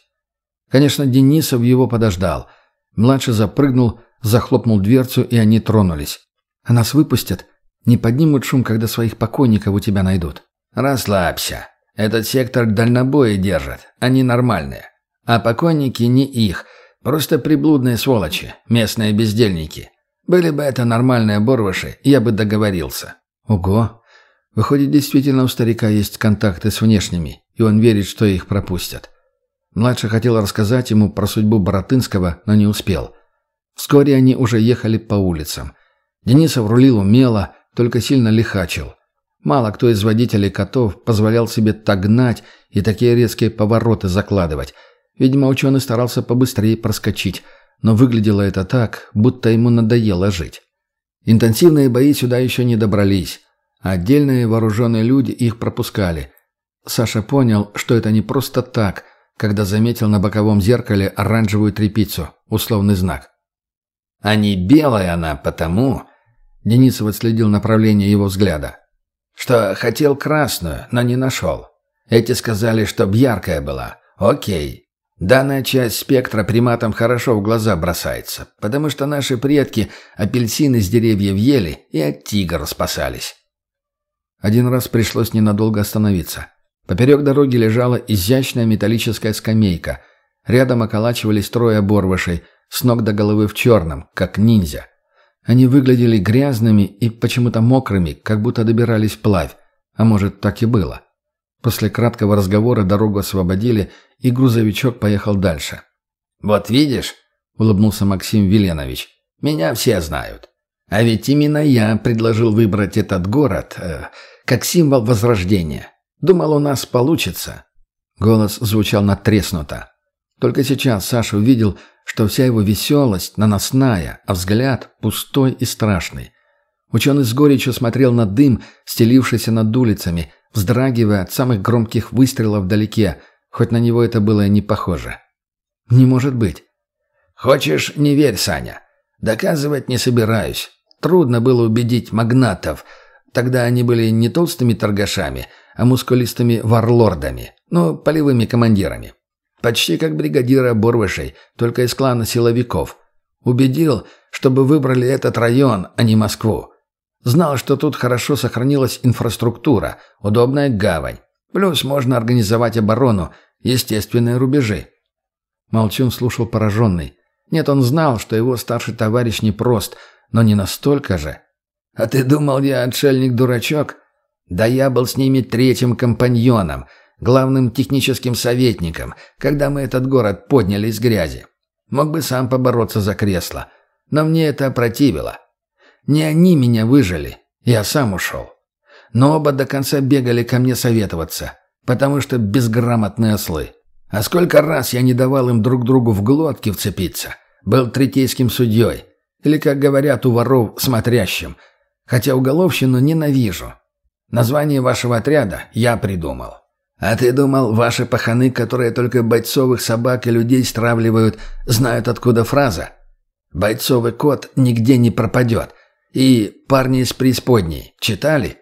Конечно, Денисов его подождал. Младший запрыгнул, захлопнул дверцу, и они тронулись. «А нас выпустят? Не поднимут шум, когда своих покойников у тебя найдут?» «Расслабься. Этот сектор дальнобоя держат. Они нормальные. А покойники не их. Просто приблудные сволочи, местные бездельники. Были бы это нормальные борвыши, я бы договорился». «Ого! Выходит, действительно у старика есть контакты с внешними, и он верит, что их пропустят. Младший хотел рассказать ему про судьбу Боротынского, но не успел. Вскоре они уже ехали по улицам. Денисов рулил умело, только сильно лихачил. Мало кто из водителей котов позволял себе так гнать и такие резкие повороты закладывать. Видимо, ученый старался побыстрее проскочить, но выглядело это так, будто ему надоело жить. Интенсивные бои сюда еще не добрались. Отдельные вооруженные люди их пропускали. Саша понял, что это не просто так, когда заметил на боковом зеркале оранжевую трепицу, условный знак. «А не белая она потому...» Денисов отследил направление его взгляда. «Что хотел красную, но не нашел. Эти сказали, чтоб яркая была. Окей. Данная часть спектра приматам хорошо в глаза бросается, потому что наши предки апельсины с деревьев ели и от тигра спасались». Один раз пришлось ненадолго остановиться. Поперек дороги лежала изящная металлическая скамейка. Рядом околачивались трое оборвышей, с ног до головы в черном, как ниндзя. Они выглядели грязными и почему-то мокрыми, как будто добирались вплавь. А может, так и было. После краткого разговора дорогу освободили, и грузовичок поехал дальше. «Вот видишь», — улыбнулся Максим Веленович, — «меня все знают. А ведь именно я предложил выбрать этот город э, как символ возрождения. Думал, у нас получится». Голос звучал натреснуто. Только сейчас Саша увидел, что вся его веселость наносная, а взгляд пустой и страшный. Ученый с горечью смотрел на дым, стелившийся над улицами, вздрагивая от самых громких выстрелов вдалеке, хоть на него это было и не похоже. «Не может быть». «Хочешь, не верь, Саня. Доказывать не собираюсь. Трудно было убедить магнатов. Тогда они были не толстыми торгашами, а мускулистыми варлордами, ну, полевыми командирами. Почти как бригадира Борвышей, только из клана силовиков. Убедил, чтобы выбрали этот район, а не Москву. Знал, что тут хорошо сохранилась инфраструктура, удобная гавань. Плюс можно организовать оборону, естественные рубежи. Молчун слушал пораженный. Нет, он знал, что его старший товарищ непрост, но не настолько же. «А ты думал, я отшельник-дурачок?» Да я был с ними третьим компаньоном, главным техническим советником, когда мы этот город подняли из грязи. Мог бы сам побороться за кресло, но мне это опротивило. Не они меня выжили, я сам ушел. Но оба до конца бегали ко мне советоваться, потому что безграмотные ослы. А сколько раз я не давал им друг другу в глотки вцепиться. Был третейским судьей. Или, как говорят у воров, смотрящим. Хотя уголовщину ненавижу. Название вашего отряда я придумал. А ты думал, ваши паханы, которые только бойцовых собак и людей стравливают, знают, откуда фраза? Бойцовый кот нигде не пропадет. И парни из преисподней читали?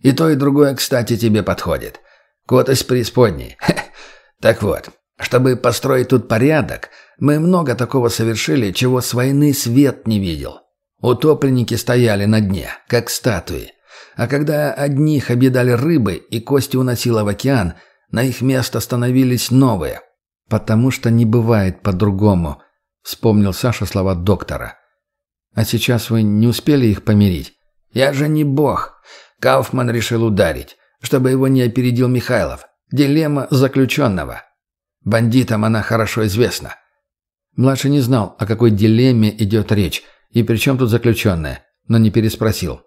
И то, и другое, кстати, тебе подходит. Кот из преисподней. Так вот, чтобы построить тут порядок, мы много такого совершили, чего с войны свет не видел. Утопленники стояли на дне, как статуи. А когда одних объедали рыбы и кости уносило в океан, на их место становились новые. «Потому что не бывает по-другому», — вспомнил Саша слова доктора. «А сейчас вы не успели их помирить?» «Я же не бог. Кауфман решил ударить, чтобы его не опередил Михайлов. Дилемма заключенного. Бандитам она хорошо известна». Младший не знал, о какой дилемме идет речь, и при чем тут заключенная, но не переспросил.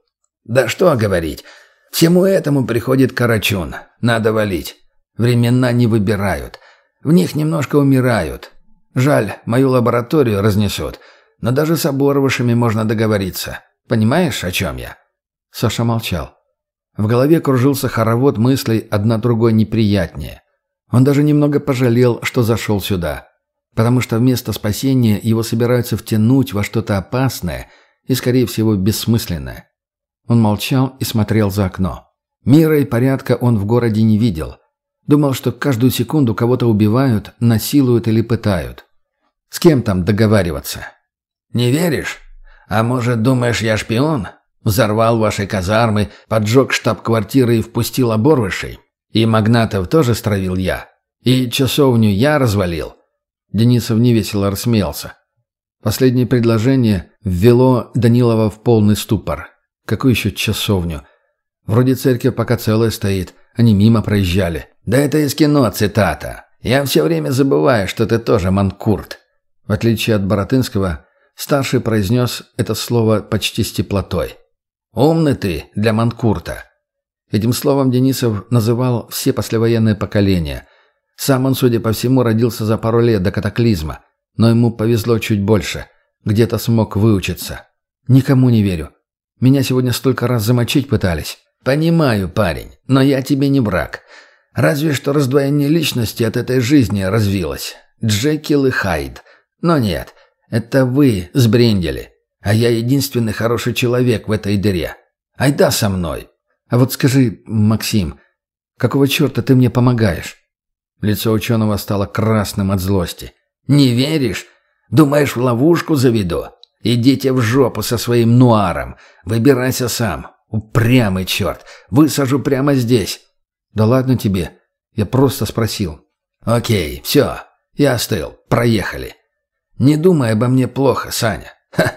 Да что говорить. Всему этому приходит Карачун. Надо валить. Времена не выбирают. В них немножко умирают. Жаль, мою лабораторию разнесут. Но даже с оборвышами можно договориться. Понимаешь, о чем я?» Саша молчал. В голове кружился хоровод мыслей одна другой неприятнее. Он даже немного пожалел, что зашел сюда. Потому что вместо спасения его собираются втянуть во что-то опасное и, скорее всего, бессмысленное. Он молчал и смотрел за окно. Мира и порядка он в городе не видел. Думал, что каждую секунду кого-то убивают, насилуют или пытают. С кем там договариваться? «Не веришь? А может, думаешь, я шпион? Взорвал ваши казармы, поджег штаб-квартиры и впустил оборвышей? И магнатов тоже стравил я? И часовню я развалил?» Денисов невесело рассмеялся. Последнее предложение ввело Данилова в полный ступор. Какую еще часовню? Вроде церковь пока целая стоит, они мимо проезжали. Да это из кино цитата. Я все время забываю, что ты тоже манкурт. В отличие от Боротынского, старший произнес это слово почти с теплотой. «Умный ты для манкурта». Этим словом Денисов называл все послевоенные поколения. Сам он, судя по всему, родился за пару лет до катаклизма. Но ему повезло чуть больше. Где-то смог выучиться. Никому не верю. Меня сегодня столько раз замочить пытались. Понимаю, парень, но я тебе не брак. Разве что раздвоение личности от этой жизни развилось. Джекил и Хайд. Но нет, это вы сбрендели. А я единственный хороший человек в этой дыре. Айда со мной. А вот скажи, Максим, какого черта ты мне помогаешь? Лицо ученого стало красным от злости. Не веришь? Думаешь, в ловушку заведу? Идите в жопу со своим нуаром. Выбирайся сам. Упрямый черт. Высажу прямо здесь. Да ладно тебе. Я просто спросил. Окей, все. Я остыл. Проехали. Не думай обо мне плохо, Саня. Ха,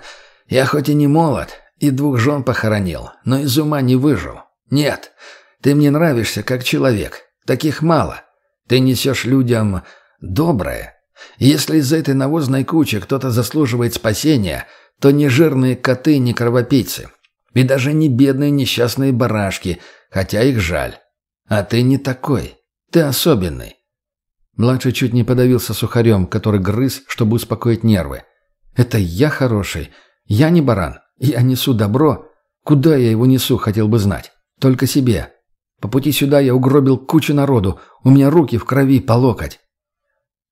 я хоть и не молод, и двух жен похоронил, но из ума не выжил. Нет, ты мне нравишься как человек. Таких мало. Ты несешь людям доброе, если из этой навозной кучи кто-то заслуживает спасения, то не жирные коты, не кровопийцы. И даже не бедные несчастные барашки, хотя их жаль. А ты не такой. Ты особенный. Младший чуть не подавился сухарем, который грыз, чтобы успокоить нервы. «Это я хороший. Я не баран. Я несу добро. Куда я его несу, хотел бы знать. Только себе. По пути сюда я угробил кучу народу. У меня руки в крови по локоть.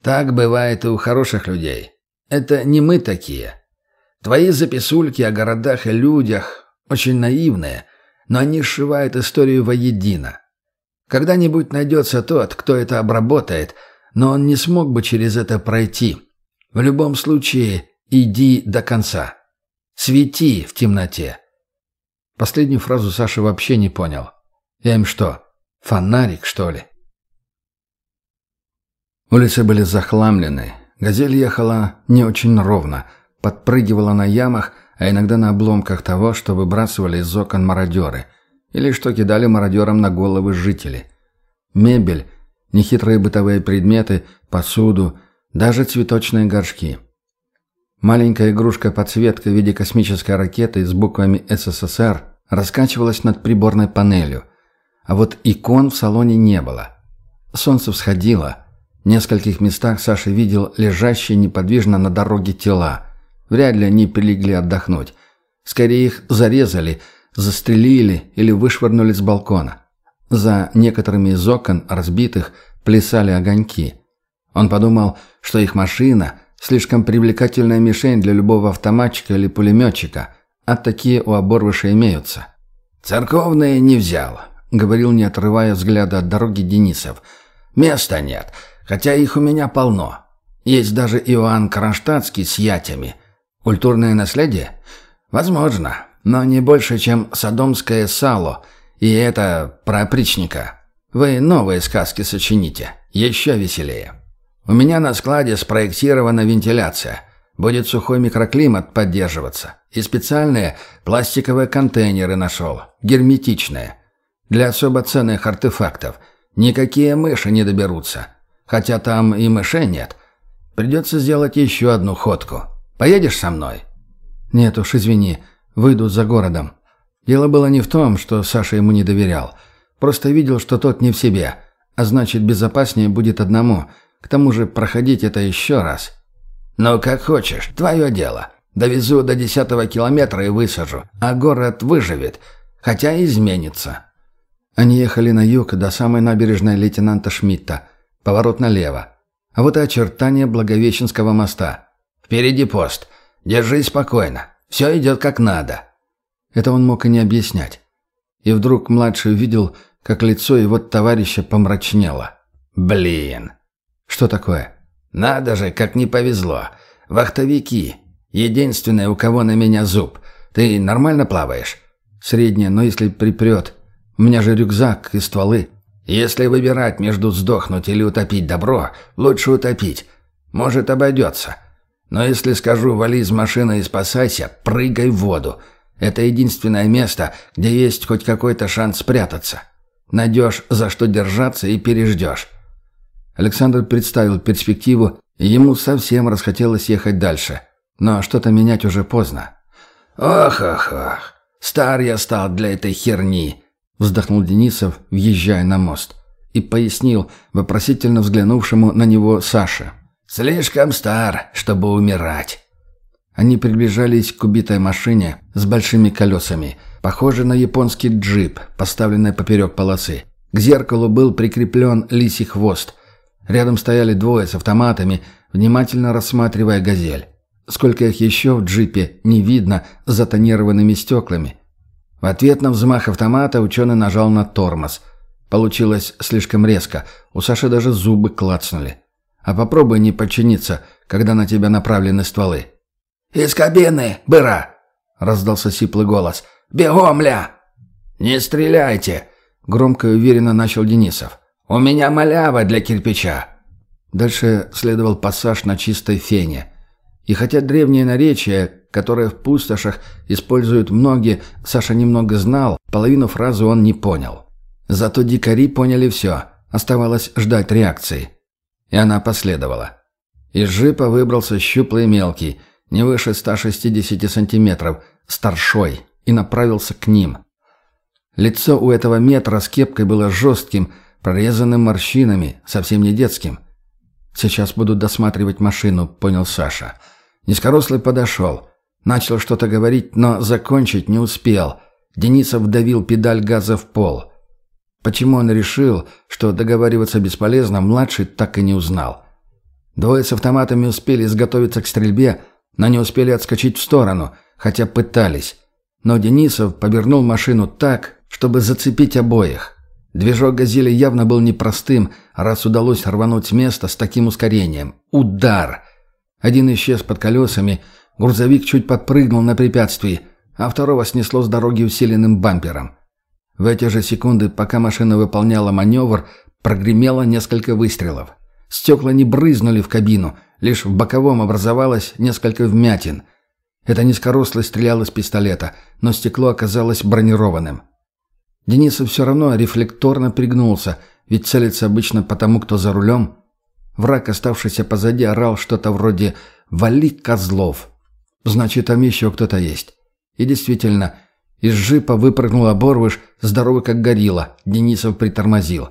Так бывает и у хороших людей. Это не мы такие. Твои записульки о городах и людях очень наивные, но они сшивают историю воедино. Когда-нибудь найдется тот, кто это обработает, но он не смог бы через это пройти. В любом случае, иди до конца. Свети в темноте. Последнюю фразу Саша вообще не понял. Я им что, фонарик, что ли? Улицы были захламлены. Газель ехала не очень ровно, подпрыгивала на ямах, а иногда на обломках того, что выбрасывали из окон мародеры, или что кидали мародерам на головы жители. Мебель, нехитрые бытовые предметы, посуду, даже цветочные горшки. Маленькая игрушка-подсветка в виде космической ракеты с буквами «СССР» раскачивалась над приборной панелью, а вот икон в салоне не было. Солнце всходило – в нескольких местах Саша видел лежащие неподвижно на дороге тела. Вряд ли они прилегли отдохнуть. Скорее их зарезали, застрелили или вышвырнули с балкона. За некоторыми из окон, разбитых, плясали огоньки. Он подумал, что их машина – слишком привлекательная мишень для любого автоматчика или пулеметчика, а такие у оборвыша имеются. «Церковные не взял», – говорил, не отрывая взгляда от дороги Денисов. «Места нет. Хотя их у меня полно. Есть даже Иоанн Кронштадтский с ятями. Культурное наследие? Возможно, но не больше, чем садомское сало. И это про опричника. Вы новые сказки сочините. Еще веселее. У меня на складе спроектирована вентиляция. Будет сухой микроклимат поддерживаться. И специальные пластиковые контейнеры нашел. Герметичные. Для особо ценных артефактов. Никакие мыши не доберутся. Хотя там и мышей нет. Придется сделать еще одну ходку. Поедешь со мной?» «Нет уж, извини. Выйду за городом». Дело было не в том, что Саша ему не доверял. Просто видел, что тот не в себе. А значит, безопаснее будет одному. К тому же проходить это еще раз. «Ну, как хочешь. Твое дело. Довезу до десятого километра и высажу. А город выживет. Хотя изменится. Они ехали на юг до самой набережной лейтенанта Шмидта. Поворот налево. А вот и очертания Благовещенского моста. «Впереди пост. Держись спокойно. Все идет как надо». Это он мог и не объяснять. И вдруг младший увидел, как лицо его товарища помрачнело. «Блин!» «Что такое?» «Надо же, как не повезло. Вахтовики. Единственное, у кого на меня зуб. Ты нормально плаваешь?» «Среднее, но если припрет. У меня же рюкзак и стволы». «Если выбирать между сдохнуть или утопить добро, лучше утопить. Может, обойдется. Но если скажу «вали из машины и спасайся», прыгай в воду. Это единственное место, где есть хоть какой-то шанс спрятаться. Найдешь, за что держаться и переждешь». Александр представил перспективу, и ему совсем расхотелось ехать дальше. Но что-то менять уже поздно. «Ох-ох-ох, стар я стал для этой херни», — вздохнул Денисов, въезжая на мост. И пояснил, вопросительно взглянувшему на него Саше. «Слишком стар, чтобы умирать». Они приближались к убитой машине с большими колесами, похожей на японский джип, поставленный поперек полосы. К зеркалу был прикреплен лисий хвост. Рядом стояли двое с автоматами, внимательно рассматривая «Газель». Сколько их еще в джипе, не видно, за тонированными стеклами. В ответ на взмах автомата ученый нажал на тормоз. Получилось слишком резко, у Саши даже зубы клацнули. А попробуй не подчиниться, когда на тебя направлены стволы. «Из кабины, быра!» — раздался сиплый голос. «Бегом, ля!» «Не стреляйте!» — громко и уверенно начал Денисов. «У меня малява для кирпича!» Дальше следовал пассаж на чистой фене. И хотя древнее наречие, которое в пустошах используют многие, Саша немного знал, половину фразы он не понял. Зато дикари поняли все, оставалось ждать реакции. И она последовала. Из джипа выбрался щуплый мелкий, не выше 160 сантиметров, старшой, и направился к ним. Лицо у этого метра с кепкой было жестким, прорезанным морщинами, совсем не детским. «Сейчас будут досматривать машину», — понял Саша. Низкорослый подошел. Начал что-то говорить, но закончить не успел. Денисов давил педаль газа в пол. Почему он решил, что договариваться бесполезно, младший так и не узнал. Двое с автоматами успели изготовиться к стрельбе, но не успели отскочить в сторону, хотя пытались. Но Денисов повернул машину так, чтобы зацепить обоих. Движок «Газели» явно был непростым, раз удалось рвануть с места с таким ускорением. Удар! Один исчез под колесами, грузовик чуть подпрыгнул на препятствии, а второго снесло с дороги усиленным бампером. В эти же секунды, пока машина выполняла маневр, прогремело несколько выстрелов. Стекла не брызнули в кабину, лишь в боковом образовалось несколько вмятин. Это низкорослый стрелял из пистолета, но стекло оказалось бронированным. Денисов все равно рефлекторно пригнулся, ведь целится обычно по тому, кто за рулем. Враг, оставшийся позади, орал что-то вроде «Вали, козлов!». Значит, там еще кто-то есть. И действительно, из джипа выпрыгнул оборвыш, здоровый как горилла. Денисов притормозил.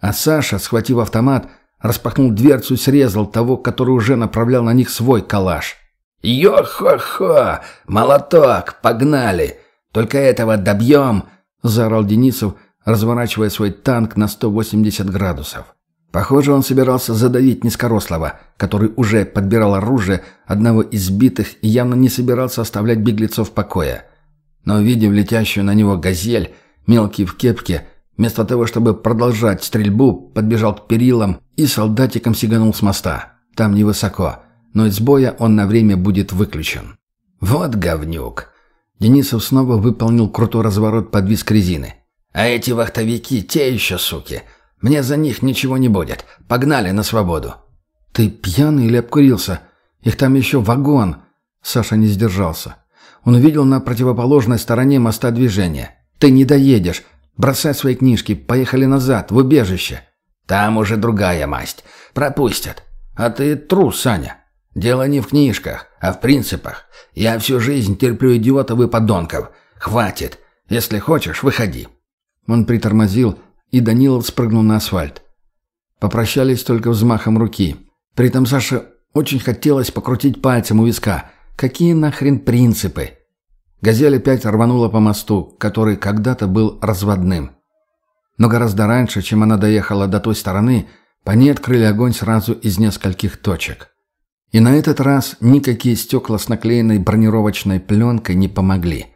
А Саша, схватив автомат, распахнул дверцу и срезал того, который уже направлял на них свой калаш. «Йо-хо-хо! Молоток! Погнали! Только этого добьем!» – заорал Денисов, разворачивая свой танк на 180 градусов. Похоже, он собирался задавить Низкорослого, который уже подбирал оружие одного из сбитых и явно не собирался оставлять беглецов в покое. Но увидев летящую на него газель, мелкий в кепке, вместо того, чтобы продолжать стрельбу, подбежал к перилам и солдатиком сиганул с моста. Там невысоко, но из боя он на время будет выключен. «Вот говнюк!» Денисов снова выполнил крутой разворот под виск резины. «А эти вахтовики, те еще суки!» Мне за них ничего не будет. Погнали на свободу». «Ты пьяный или обкурился? Их там еще вагон!» Саша не сдержался. Он увидел на противоположной стороне моста движение. «Ты не доедешь. Бросай свои книжки. Поехали назад, в убежище». «Там уже другая масть. Пропустят. А ты трус, Саня. Дело не в книжках, а в принципах. Я всю жизнь терплю идиотов и подонков. Хватит. Если хочешь, выходи». Он притормозил, и Данилов спрыгнул на асфальт. Попрощались только взмахом руки. При этом Саше очень хотелось покрутить пальцем у виска. Какие нахрен принципы? «Газель» опять рванула по мосту, который когда-то был разводным. Но гораздо раньше, чем она доехала до той стороны, по ней открыли огонь сразу из нескольких точек. И на этот раз никакие стекла с наклеенной бронировочной пленкой не помогли.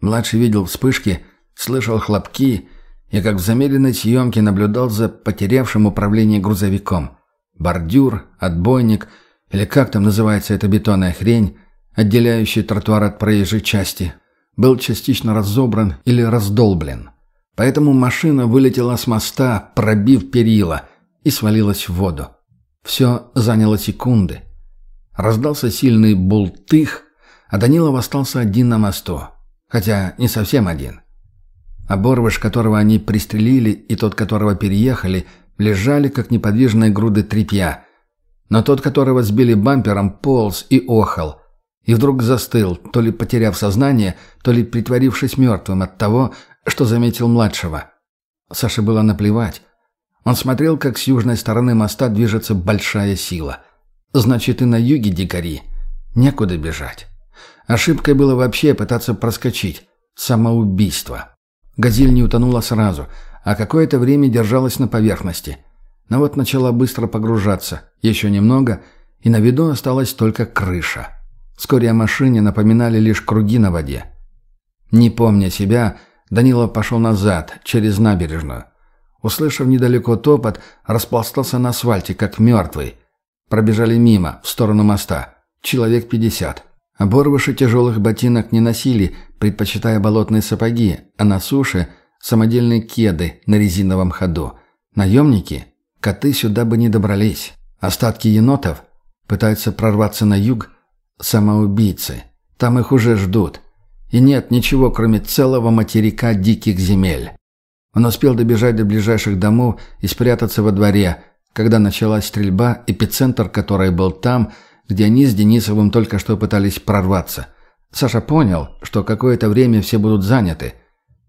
Младший видел вспышки, слышал хлопки и, как в замедленной съемке, наблюдал за потерявшим управление грузовиком. Бордюр, отбойник или как там называется эта бетонная хрень, отделяющий тротуар от проезжей части, был частично разобран или раздолблен. Поэтому машина вылетела с моста, пробив перила, и свалилась в воду. Все заняло секунды. Раздался сильный бултых, а Данилов остался один на мосту. Хотя не совсем один. Оборвыш, которого они пристрелили, и тот, которого переехали, лежали, как неподвижные груды тряпья. Но тот, которого сбили бампером, полз и охал. И вдруг застыл, то ли потеряв сознание, то ли притворившись мертвым от того, что заметил младшего. Саше было наплевать. Он смотрел, как с южной стороны моста движется большая сила. Значит, и на юге дикари. Некуда бежать. Ошибкой было вообще пытаться проскочить. Самоубийство. Газель не утонула сразу, а какое-то время держалась на поверхности. Но вот начала быстро погружаться. Еще немного, и на виду осталась только крыша. Вскоре о машине напоминали лишь круги на воде. Не помня себя, Данила пошел назад, через набережную. Услышав недалеко топот, распластался на асфальте, как мертвый. Пробежали мимо, в сторону моста. Человек пятьдесят. Оборвыши тяжелых ботинок не носили, предпочитая болотные сапоги, а на суше – самодельные кеды на резиновом ходу. Наемники? Коты сюда бы не добрались. Остатки енотов пытаются прорваться на юг. Самоубийцы. Там их уже ждут. И нет ничего, кроме целого материка диких земель. Он успел добежать до ближайших домов и спрятаться во дворе, когда началась стрельба, эпицентр которой был там, где они с Денисовым только что пытались прорваться. Саша понял, что какое-то время все будут заняты.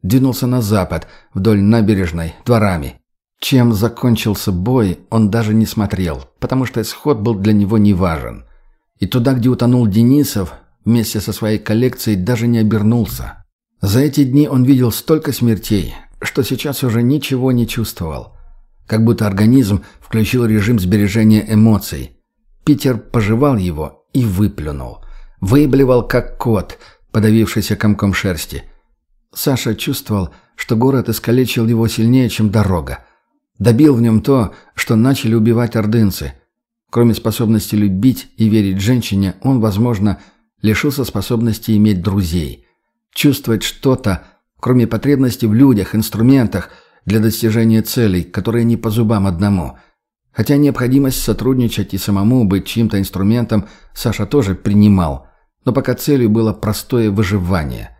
Двинулся на запад, вдоль набережной, дворами. Чем закончился бой, он даже не смотрел, потому что исход был для него неважен. И туда, где утонул Денисов, вместе со своей коллекцией даже не обернулся. За эти дни он видел столько смертей, что сейчас уже ничего не чувствовал. Как будто организм включил режим сбережения эмоций. Питер пожевал его и выплюнул. Выблевал, как кот, подавившийся комком шерсти. Саша чувствовал, что город искалечил его сильнее, чем дорога. Добил в нем то, что начали убивать ордынцы. Кроме способности любить и верить женщине, он, возможно, лишился способности иметь друзей. Чувствовать что-то, кроме потребности в людях, инструментах для достижения целей, которые не по зубам одному. Хотя необходимость сотрудничать и самому быть чьим-то инструментом Саша тоже принимал, но пока целью было простое выживание.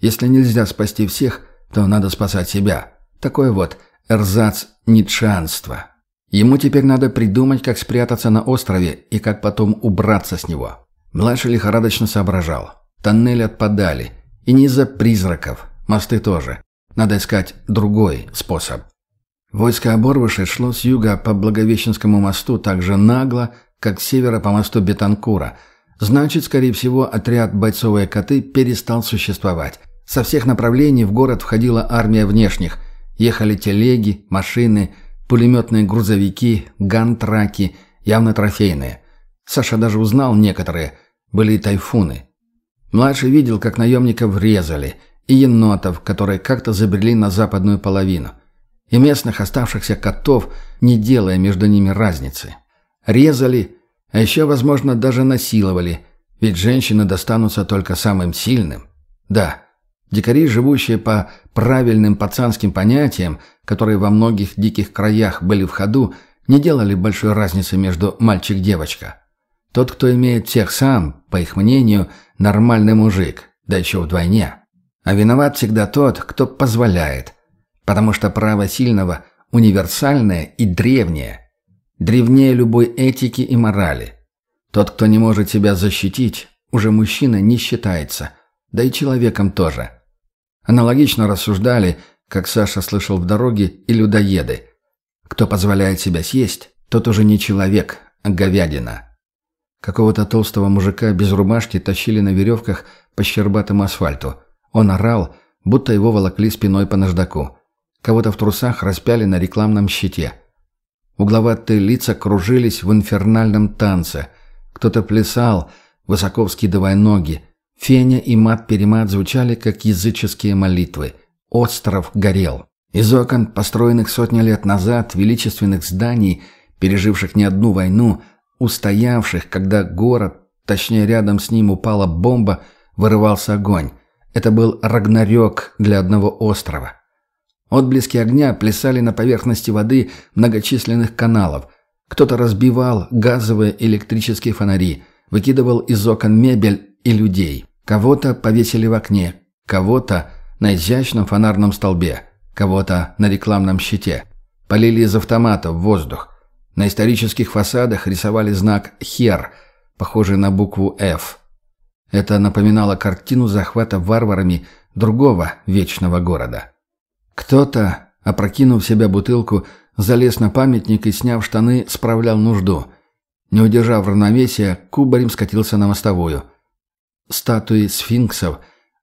Если нельзя спасти всех, то надо спасать себя. Такое вот эрзац нитшанства. Ему теперь надо придумать, как спрятаться на острове и как потом убраться с него. Младший лихорадочно соображал. Тоннели отпадали. И не из-за призраков. Мосты тоже. Надо искать другой способ. Войско оборвышей шло с юга по Благовещенскому мосту так же нагло, как с севера по мосту Бетанкура. Значит, скорее всего, отряд «Бойцовые коты» перестал существовать. Со всех направлений в город входила армия внешних. Ехали телеги, машины, пулеметные грузовики, гантраки, явно трофейные. Саша даже узнал некоторые. Были и тайфуны. Младший видел, как наемников резали, и енотов, которые как-то забрели на западную половину. И местных оставшихся котов, не делая между ними разницы. Резали, а еще, возможно, даже насиловали, ведь женщины достанутся только самым сильным. Да, дикари, живущие по правильным пацанским понятиям, которые во многих диких краях были в ходу, не делали большой разницы между мальчик-девочка. Тот, кто имеет всех сам, по их мнению, нормальный мужик, да еще вдвойне. А виноват всегда тот, кто позволяет. Потому что право сильного универсальное и древнее. Древнее любой этики и морали. Тот, кто не может себя защитить, уже мужчина не считается. Да и человеком тоже. Аналогично рассуждали, как Саша слышал в дороге, и людоеды. Кто позволяет себя съесть, тот уже не человек, а говядина. Какого-то толстого мужика без рубашки тащили на веревках по щербатому асфальту. Он орал, будто его волокли спиной по наждаку. Кого-то в трусах распяли на рекламном щите. Угловатые лица кружились в инфернальном танце. Кто-то плясал, высоко вскидывая ноги. Феня и мат-перемат звучали, как языческие молитвы. Остров горел. Из окон, построенных сотни лет назад, величественных зданий, переживших не одну войну, устоявших, когда город, точнее рядом с ним упала бомба, вырывался огонь. Это был Рагнарёк для одного острова. Отблески огня плясали на поверхности воды многочисленных каналов. Кто-то разбивал газовые электрические фонари, выкидывал из окон мебель и людей. Кого-то повесили в окне, кого-то на изящном фонарном столбе, кого-то на рекламном щите. Полили из автоматов в воздух. На исторических фасадах рисовали знак «Хер», похожий на букву «Ф». Это напоминало картину захвата варварами другого вечного города. Кто-то, опрокинув в себя бутылку, залез на памятник и, сняв штаны, справлял нужду. Не удержав равновесия, кубарем скатился на мостовую. Статуи сфинксов.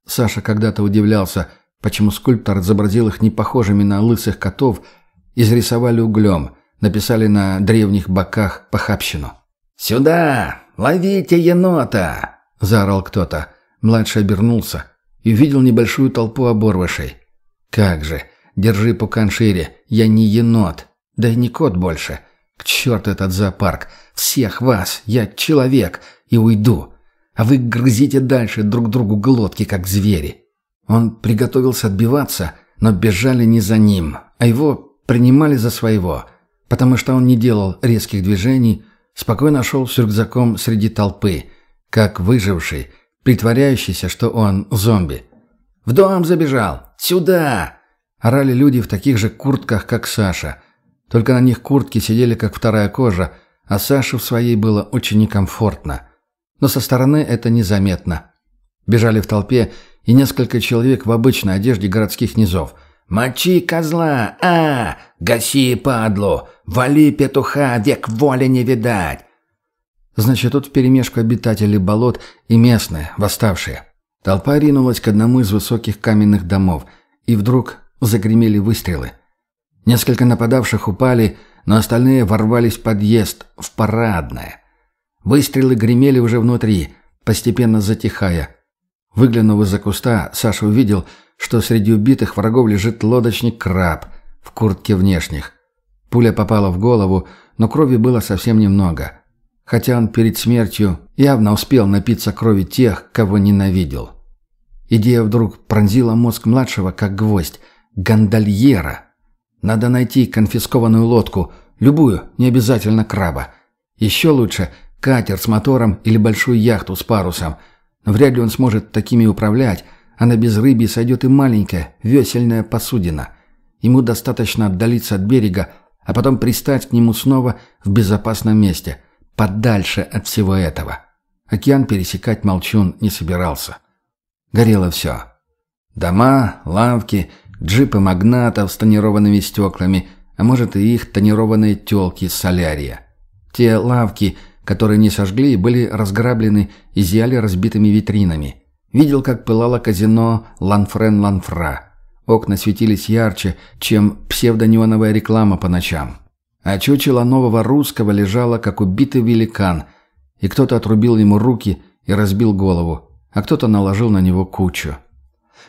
Саша когда-то удивлялся, почему скульптор изобразил их непохожими на лысых котов, изрисовали углем, написали на древних боках похабщину. «Сюда! Ловите енота!» — заорал кто-то. Младший обернулся и увидел небольшую толпу оборвышей. «Как же! Держи пукан шире! Я не енот! Да и не кот больше! К черту этот зоопарк! Всех вас! Я человек! И уйду! А вы грызите дальше друг другу глотки, как звери!» Он приготовился отбиваться, но бежали не за ним, а его принимали за своего, потому что он не делал резких движений, спокойно шел с рюкзаком среди толпы – как выживший, притворяющийся, что он зомби. «В дом забежал! Сюда!» Орали люди в таких же куртках, как Саша. Только на них куртки сидели, как вторая кожа, а Саше в своей было очень некомфортно. Но со стороны это незаметно. Бежали в толпе, и несколько человек в обычной одежде городских низов. «Мочи козла! А! Гаси падлу! Вали петуха! Век воли не видать! Значит, тут вперемешку обитатели болот и местные, восставшие. Толпа ринулась к одному из высоких каменных домов, и вдруг загремели выстрелы. Несколько нападавших упали, но остальные ворвались в подъезд, в парадное. Выстрелы гремели уже внутри, постепенно затихая. Выглянув из-за куста, Саша увидел, что среди убитых врагов лежит лодочник Краб в куртке внешних. Пуля попала в голову, но крови было совсем немного хотя он перед смертью явно успел напиться крови тех, кого ненавидел. Идея вдруг пронзила мозг младшего, как гвоздь. Гондольера. Надо найти конфискованную лодку, любую, не обязательно краба. Еще лучше катер с мотором или большую яхту с парусом. Но вряд ли он сможет такими управлять, а на безрыбье сойдет и маленькая весельная посудина. Ему достаточно отдалиться от берега, а потом пристать к нему снова в безопасном месте – подальше от всего этого. Океан пересекать Молчун не собирался. Горело все. Дома, лавки, джипы магнатов с тонированными стеклами, а может и их тонированные телки из солярия. Те лавки, которые не сожгли, были разграблены и зияли разбитыми витринами. Видел, как пылало казино «Ланфрен-Ланфра». Окна светились ярче, чем псевдонеоновая реклама по ночам. А чучело нового русского лежало, как убитый великан, и кто-то отрубил ему руки и разбил голову, а кто-то наложил на него кучу.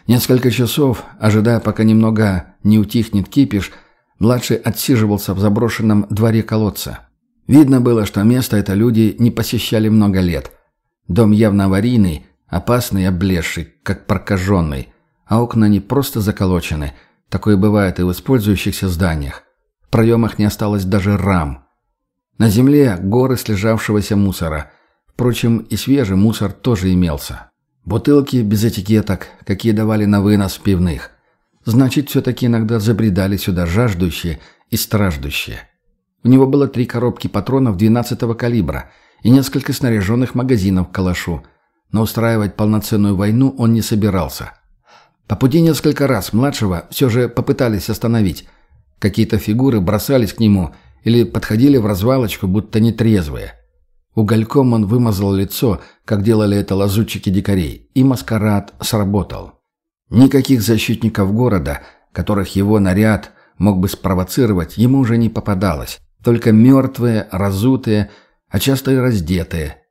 Несколько часов, ожидая, пока немного не утихнет кипиш, младший отсиживался в заброшенном дворе колодца. Видно было, что место это люди не посещали много лет. Дом явно аварийный, опасный и облезший, как прокаженный, а окна не просто заколочены, такое бывает и в использующихся зданиях. В проемах не осталось даже рам. На земле горы слежавшегося мусора. Впрочем, и свежий мусор тоже имелся. Бутылки без этикеток, какие давали на вынос пивных. Значит, все-таки иногда забредали сюда жаждущие и страждущие. У него было три коробки патронов 12-го калибра и несколько снаряженных магазинов к калашу. Но устраивать полноценную войну он не собирался. По пути несколько раз младшего все же попытались остановить – Какие-то фигуры бросались к нему или подходили в развалочку, будто нетрезвые. Угольком он вымазал лицо, как делали это лазутчики дикарей, и маскарад сработал. Никаких защитников города, которых его наряд мог бы спровоцировать, ему уже не попадалось. Только мертвые, разутые, а часто и раздетые.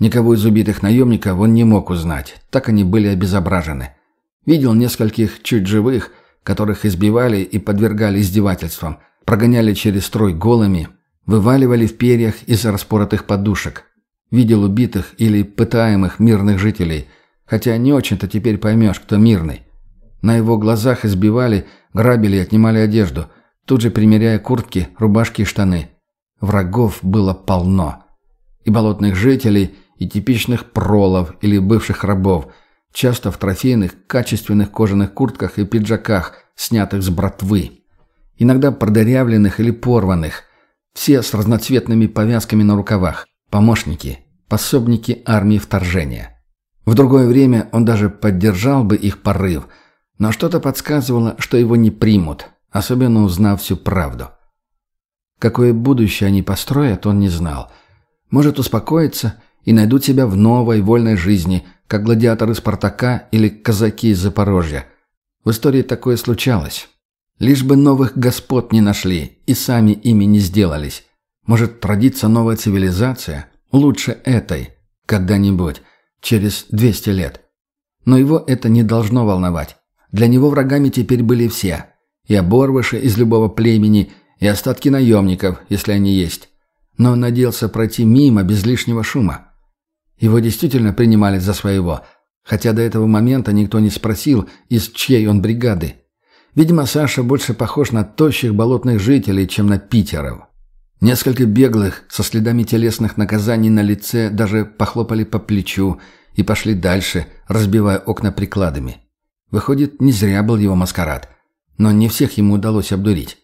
Никого из убитых наемников он не мог узнать, так они были обезображены. Видел нескольких чуть живых, которых избивали и подвергали издевательствам, прогоняли через строй голыми, вываливали в перьях из распоротых подушек. Видел убитых или пытаемых мирных жителей, хотя не очень-то теперь поймешь, кто мирный. На его глазах избивали, грабили и отнимали одежду, тут же примеряя куртки, рубашки и штаны. Врагов было полно. И болотных жителей, и типичных пролов или бывших рабов, часто в трофейных, качественных кожаных куртках и пиджаках, снятых с братвы. Иногда продырявленных или порванных, все с разноцветными повязками на рукавах, помощники, пособники армии вторжения. В другое время он даже поддержал бы их порыв – но что-то подсказывало, что его не примут, особенно узнав всю правду. Какое будущее они построят, он не знал. Может успокоиться и найдут себя в новой вольной жизни, как гладиаторы Спартака или казаки из Запорожья. В истории такое случалось. Лишь бы новых господ не нашли и сами ими не сделались. Может родиться новая цивилизация, лучше этой, когда-нибудь, через 200 лет. Но его это не должно волновать. Для него врагами теперь были все. И оборвыши из любого племени, и остатки наемников, если они есть. Но он надеялся пройти мимо, без лишнего шума. Его действительно принимали за своего, хотя до этого момента никто не спросил, из чьей он бригады. Видимо, Саша больше похож на тощих болотных жителей, чем на питеров. Несколько беглых, со следами телесных наказаний на лице, даже похлопали по плечу и пошли дальше, разбивая окна прикладами. Выходит, не зря был его маскарад. Но не всех ему удалось обдурить.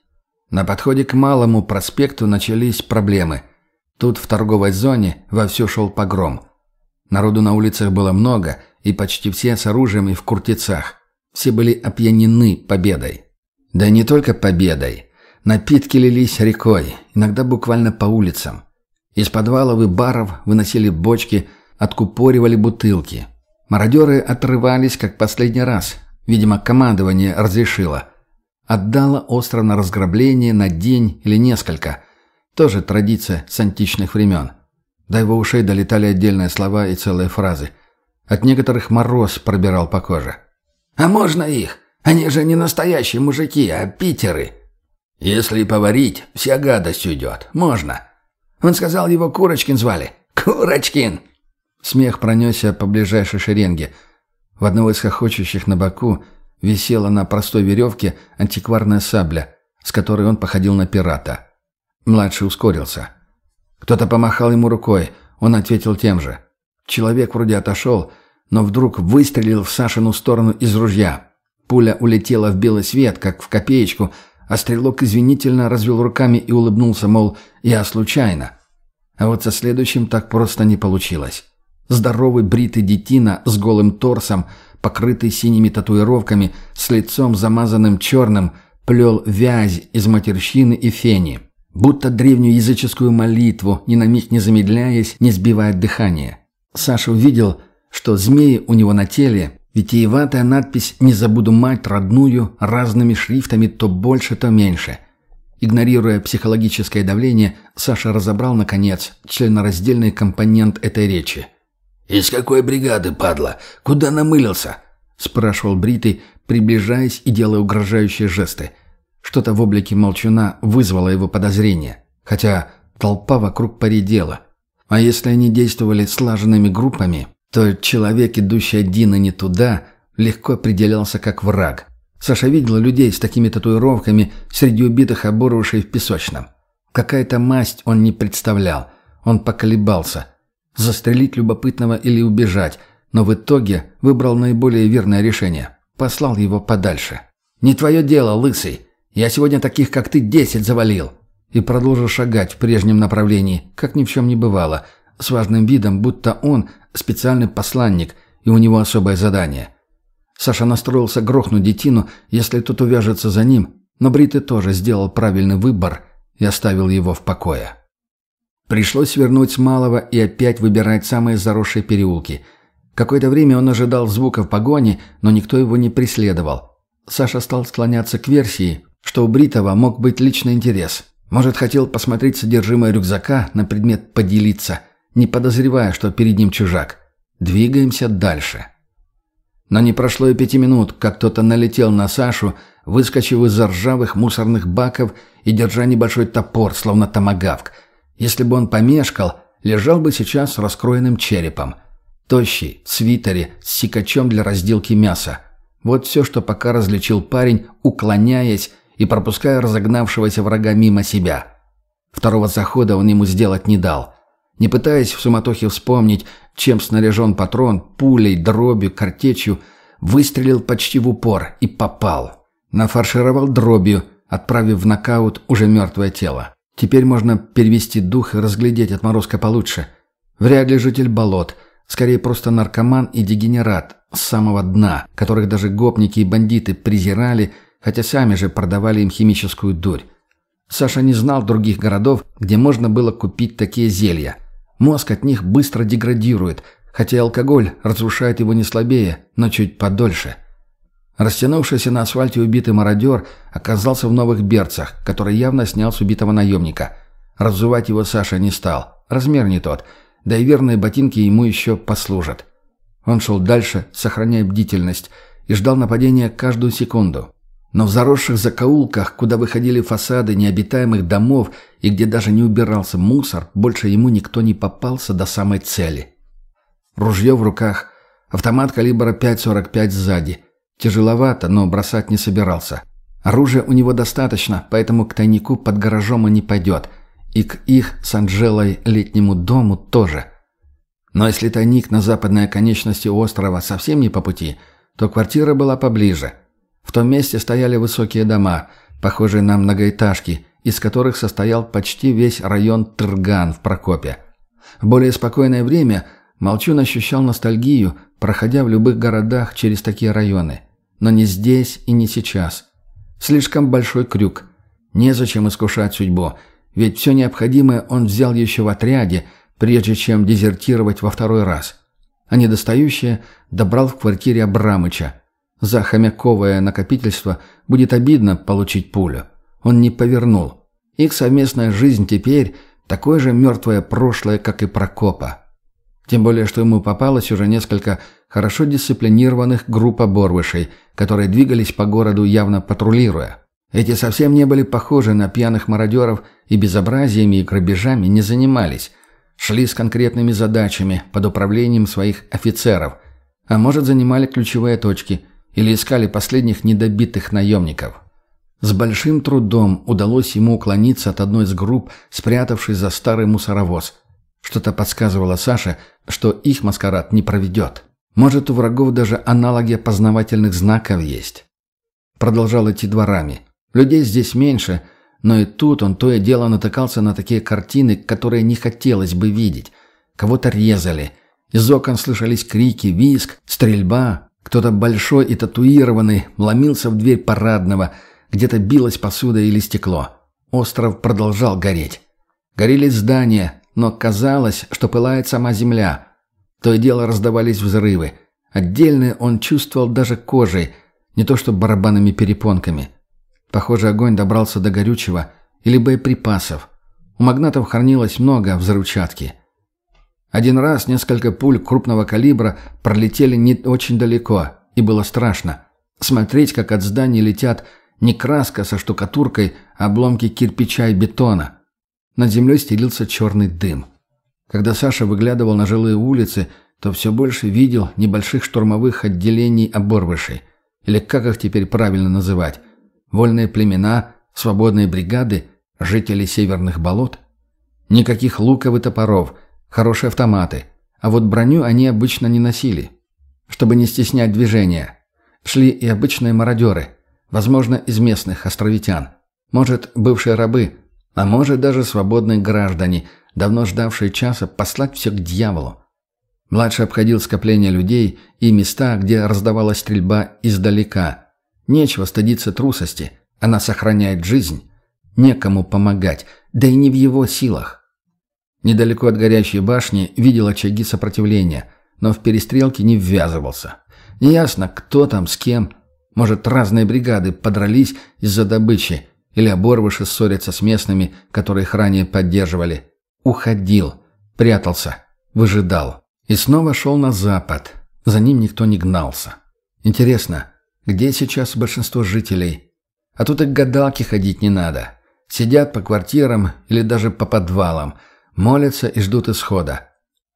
На подходе к Малому проспекту начались проблемы. Тут в торговой зоне вовсю шел погром. Народу на улицах было много, и почти все с оружием и в куртицах. Все были опьянены победой. Да и не только победой. Напитки лились рекой, иногда буквально по улицам. Из подвалов и баров выносили бочки, откупоривали бутылки. Мародеры отрывались, как последний раз. Видимо, командование разрешило. Отдало остров на разграбление на день или несколько. Тоже традиция с античных времен. До его ушей долетали отдельные слова и целые фразы. От некоторых мороз пробирал по коже. «А можно их? Они же не настоящие мужики, а питеры!» «Если поварить, вся гадость уйдет. Можно!» Он сказал, его Курочкин звали. «Курочкин!» Смех пронесся по ближайшей шеренге. В одного из хохочущих на боку висела на простой веревке антикварная сабля, с которой он походил на пирата. Младший ускорился. Кто-то помахал ему рукой, он ответил тем же. Человек вроде отошел, но вдруг выстрелил в Сашину сторону из ружья. Пуля улетела в белый свет, как в копеечку, а стрелок извинительно развел руками и улыбнулся, мол, я случайно. А вот со следующим так просто не получилось. Здоровый бритый детина с голым торсом, покрытый синими татуировками, с лицом замазанным черным, плел вязь из матерщины и фени. Будто древнюю языческую молитву, ни на миг не замедляясь, не сбивая дыхание. Саша увидел, что змеи у него на теле, витиеватая надпись «Не забуду мать родную» разными шрифтами то больше, то меньше. Игнорируя психологическое давление, Саша разобрал, наконец, членораздельный компонент этой речи – «Из какой бригады, падла? Куда намылился?» — спрашивал Бритый, приближаясь и делая угрожающие жесты. Что-то в облике молчуна вызвало его подозрение, хотя толпа вокруг поредела. А если они действовали слаженными группами, то человек, идущий один и не туда, легко определялся как враг. Саша видел людей с такими татуировками среди убитых оборвавшей в песочном. Какая-то масть он не представлял. Он поколебался — Застрелить любопытного или убежать, но в итоге выбрал наиболее верное решение. Послал его подальше. «Не твое дело, лысый. Я сегодня таких, как ты, десять завалил». И продолжил шагать в прежнем направлении, как ни в чем не бывало, с важным видом, будто он специальный посланник, и у него особое задание. Саша настроился грохнуть детину, если тот увяжется за ним, но Бритый тоже сделал правильный выбор и оставил его в покое. Пришлось вернуть малого и опять выбирать самые заросшие переулки. Какое-то время он ожидал звуков погони, но никто его не преследовал. Саша стал склоняться к версии, что у Бритова мог быть личный интерес. Может, хотел посмотреть содержимое рюкзака на предмет поделиться, не подозревая, что перед ним чужак. Двигаемся дальше. Но не прошло и пяти минут, как кто-то налетел на Сашу, выскочив из-за ржавых мусорных баков и держа небольшой топор, словно томагавк. Если бы он помешкал, лежал бы сейчас с раскроенным черепом. Тощий, в свитере, с сикачом для разделки мяса. Вот все, что пока различил парень, уклоняясь и пропуская разогнавшегося врага мимо себя. Второго захода он ему сделать не дал. Не пытаясь в суматохе вспомнить, чем снаряжен патрон, пулей, дробью, картечью, выстрелил почти в упор и попал. Нафаршировал дробью, отправив в нокаут уже мертвое тело. Теперь можно перевести дух и разглядеть отморозка получше. Вряд ли житель болот, скорее просто наркоман и дегенерат с самого дна, которых даже гопники и бандиты презирали, хотя сами же продавали им химическую дурь. Саша не знал других городов, где можно было купить такие зелья. Мозг от них быстро деградирует, хотя алкоголь разрушает его не слабее, но чуть подольше. Растянувшийся на асфальте убитый мародер оказался в новых берцах, которые явно снял с убитого наемника. Разувать его Саша не стал. Размер не тот. Да и верные ботинки ему еще послужат. Он шел дальше, сохраняя бдительность, и ждал нападения каждую секунду. Но в заросших закоулках, куда выходили фасады необитаемых домов и где даже не убирался мусор, больше ему никто не попался до самой цели. Ружье в руках, автомат калибра 5,45 сзади. Тяжеловато, но бросать не собирался. Оружия у него достаточно, поэтому к тайнику под гаражом он не пойдет. И к их с Анжелой летнему дому тоже. Но если тайник на западной оконечности острова совсем не по пути, то квартира была поближе – в том месте стояли высокие дома, похожие на многоэтажки, из которых состоял почти весь район Тырган в Прокопе. В более спокойное время Молчун ощущал ностальгию, проходя в любых городах через такие районы. Но не здесь и не сейчас. Слишком большой крюк. Незачем искушать судьбу, ведь все необходимое он взял еще в отряде, прежде чем дезертировать во второй раз. А недостающее добрал в квартире Абрамыча, за хомяковое накопительство будет обидно получить пулю. Он не повернул. Их совместная жизнь теперь такое же мертвое прошлое, как и Прокопа. Тем более, что ему попалось уже несколько хорошо дисциплинированных групп оборвышей, которые двигались по городу, явно патрулируя. Эти совсем не были похожи на пьяных мародеров и безобразиями и грабежами не занимались. Шли с конкретными задачами под управлением своих офицеров. А может, занимали ключевые точки – или искали последних недобитых наемников. С большим трудом удалось ему уклониться от одной из групп, спрятавшись за старый мусоровоз. Что-то подсказывало Саше, что их маскарад не проведет. Может, у врагов даже аналоги опознавательных знаков есть. Продолжал идти дворами. Людей здесь меньше, но и тут он то и дело натыкался на такие картины, которые не хотелось бы видеть. Кого-то резали. Из окон слышались крики, визг, стрельба, кто-то большой и татуированный ломился в дверь парадного, где-то билась посуда или стекло. Остров продолжал гореть. Горели здания, но казалось, что пылает сама земля. То и дело раздавались взрывы. Отдельные он чувствовал даже кожей, не то что барабанными перепонками. Похоже, огонь добрался до горючего или боеприпасов. У магнатов хранилось много взрывчатки – один раз несколько пуль крупного калибра пролетели не очень далеко, и было страшно. Смотреть, как от зданий летят не краска со штукатуркой, а обломки кирпича и бетона. Над землей стелился черный дым. Когда Саша выглядывал на жилые улицы, то все больше видел небольших штурмовых отделений оборвышей. Или как их теперь правильно называть? Вольные племена, свободные бригады, жители северных болот? Никаких луков и топоров – Хорошие автоматы. А вот броню они обычно не носили. Чтобы не стеснять движения. Шли и обычные мародеры. Возможно, из местных островитян. Может, бывшие рабы. А может, даже свободные граждане, давно ждавшие часа послать все к дьяволу. Младший обходил скопление людей и места, где раздавалась стрельба издалека. Нечего стыдиться трусости. Она сохраняет жизнь. Некому помогать, да и не в его силах. Недалеко от горящей башни видел очаги сопротивления, но в перестрелке не ввязывался. Неясно, кто там, с кем. Может, разные бригады подрались из-за добычи, или оборвыши ссорятся с местными, которые их ранее поддерживали. Уходил, прятался, выжидал. И снова шел на запад. За ним никто не гнался. Интересно, где сейчас большинство жителей? А тут и к гадалке ходить не надо. Сидят по квартирам или даже по подвалам, молятся и ждут исхода.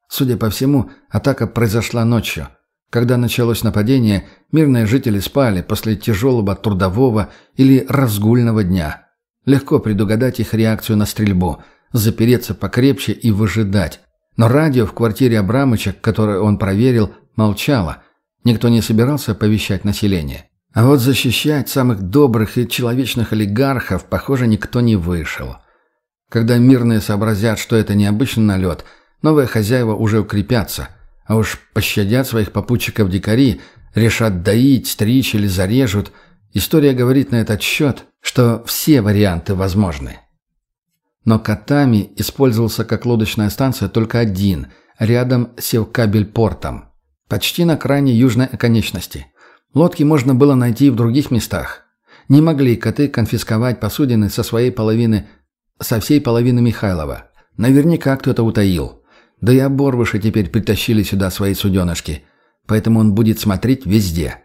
Судя по всему, атака произошла ночью. Когда началось нападение, мирные жители спали после тяжелого трудового или разгульного дня. Легко предугадать их реакцию на стрельбу, запереться покрепче и выжидать. Но радио в квартире Абрамыча, которое он проверил, молчало. Никто не собирался оповещать население. А вот защищать самых добрых и человечных олигархов, похоже, никто не вышел. Когда мирные сообразят, что это необычный налет, новые хозяева уже укрепятся – а уж пощадят своих попутчиков дикари, решат доить, стричь или зарежут. История говорит на этот счет, что все варианты возможны. Но Катами использовался как лодочная станция только один, рядом с Севкабель-портом. Почти на крайней южной оконечности. Лодки можно было найти и в других местах. Не могли коты конфисковать посудины со своей половины, со всей половины Михайлова. Наверняка кто-то утаил. Да и оборвыши теперь притащили сюда свои суденышки, поэтому он будет смотреть везде.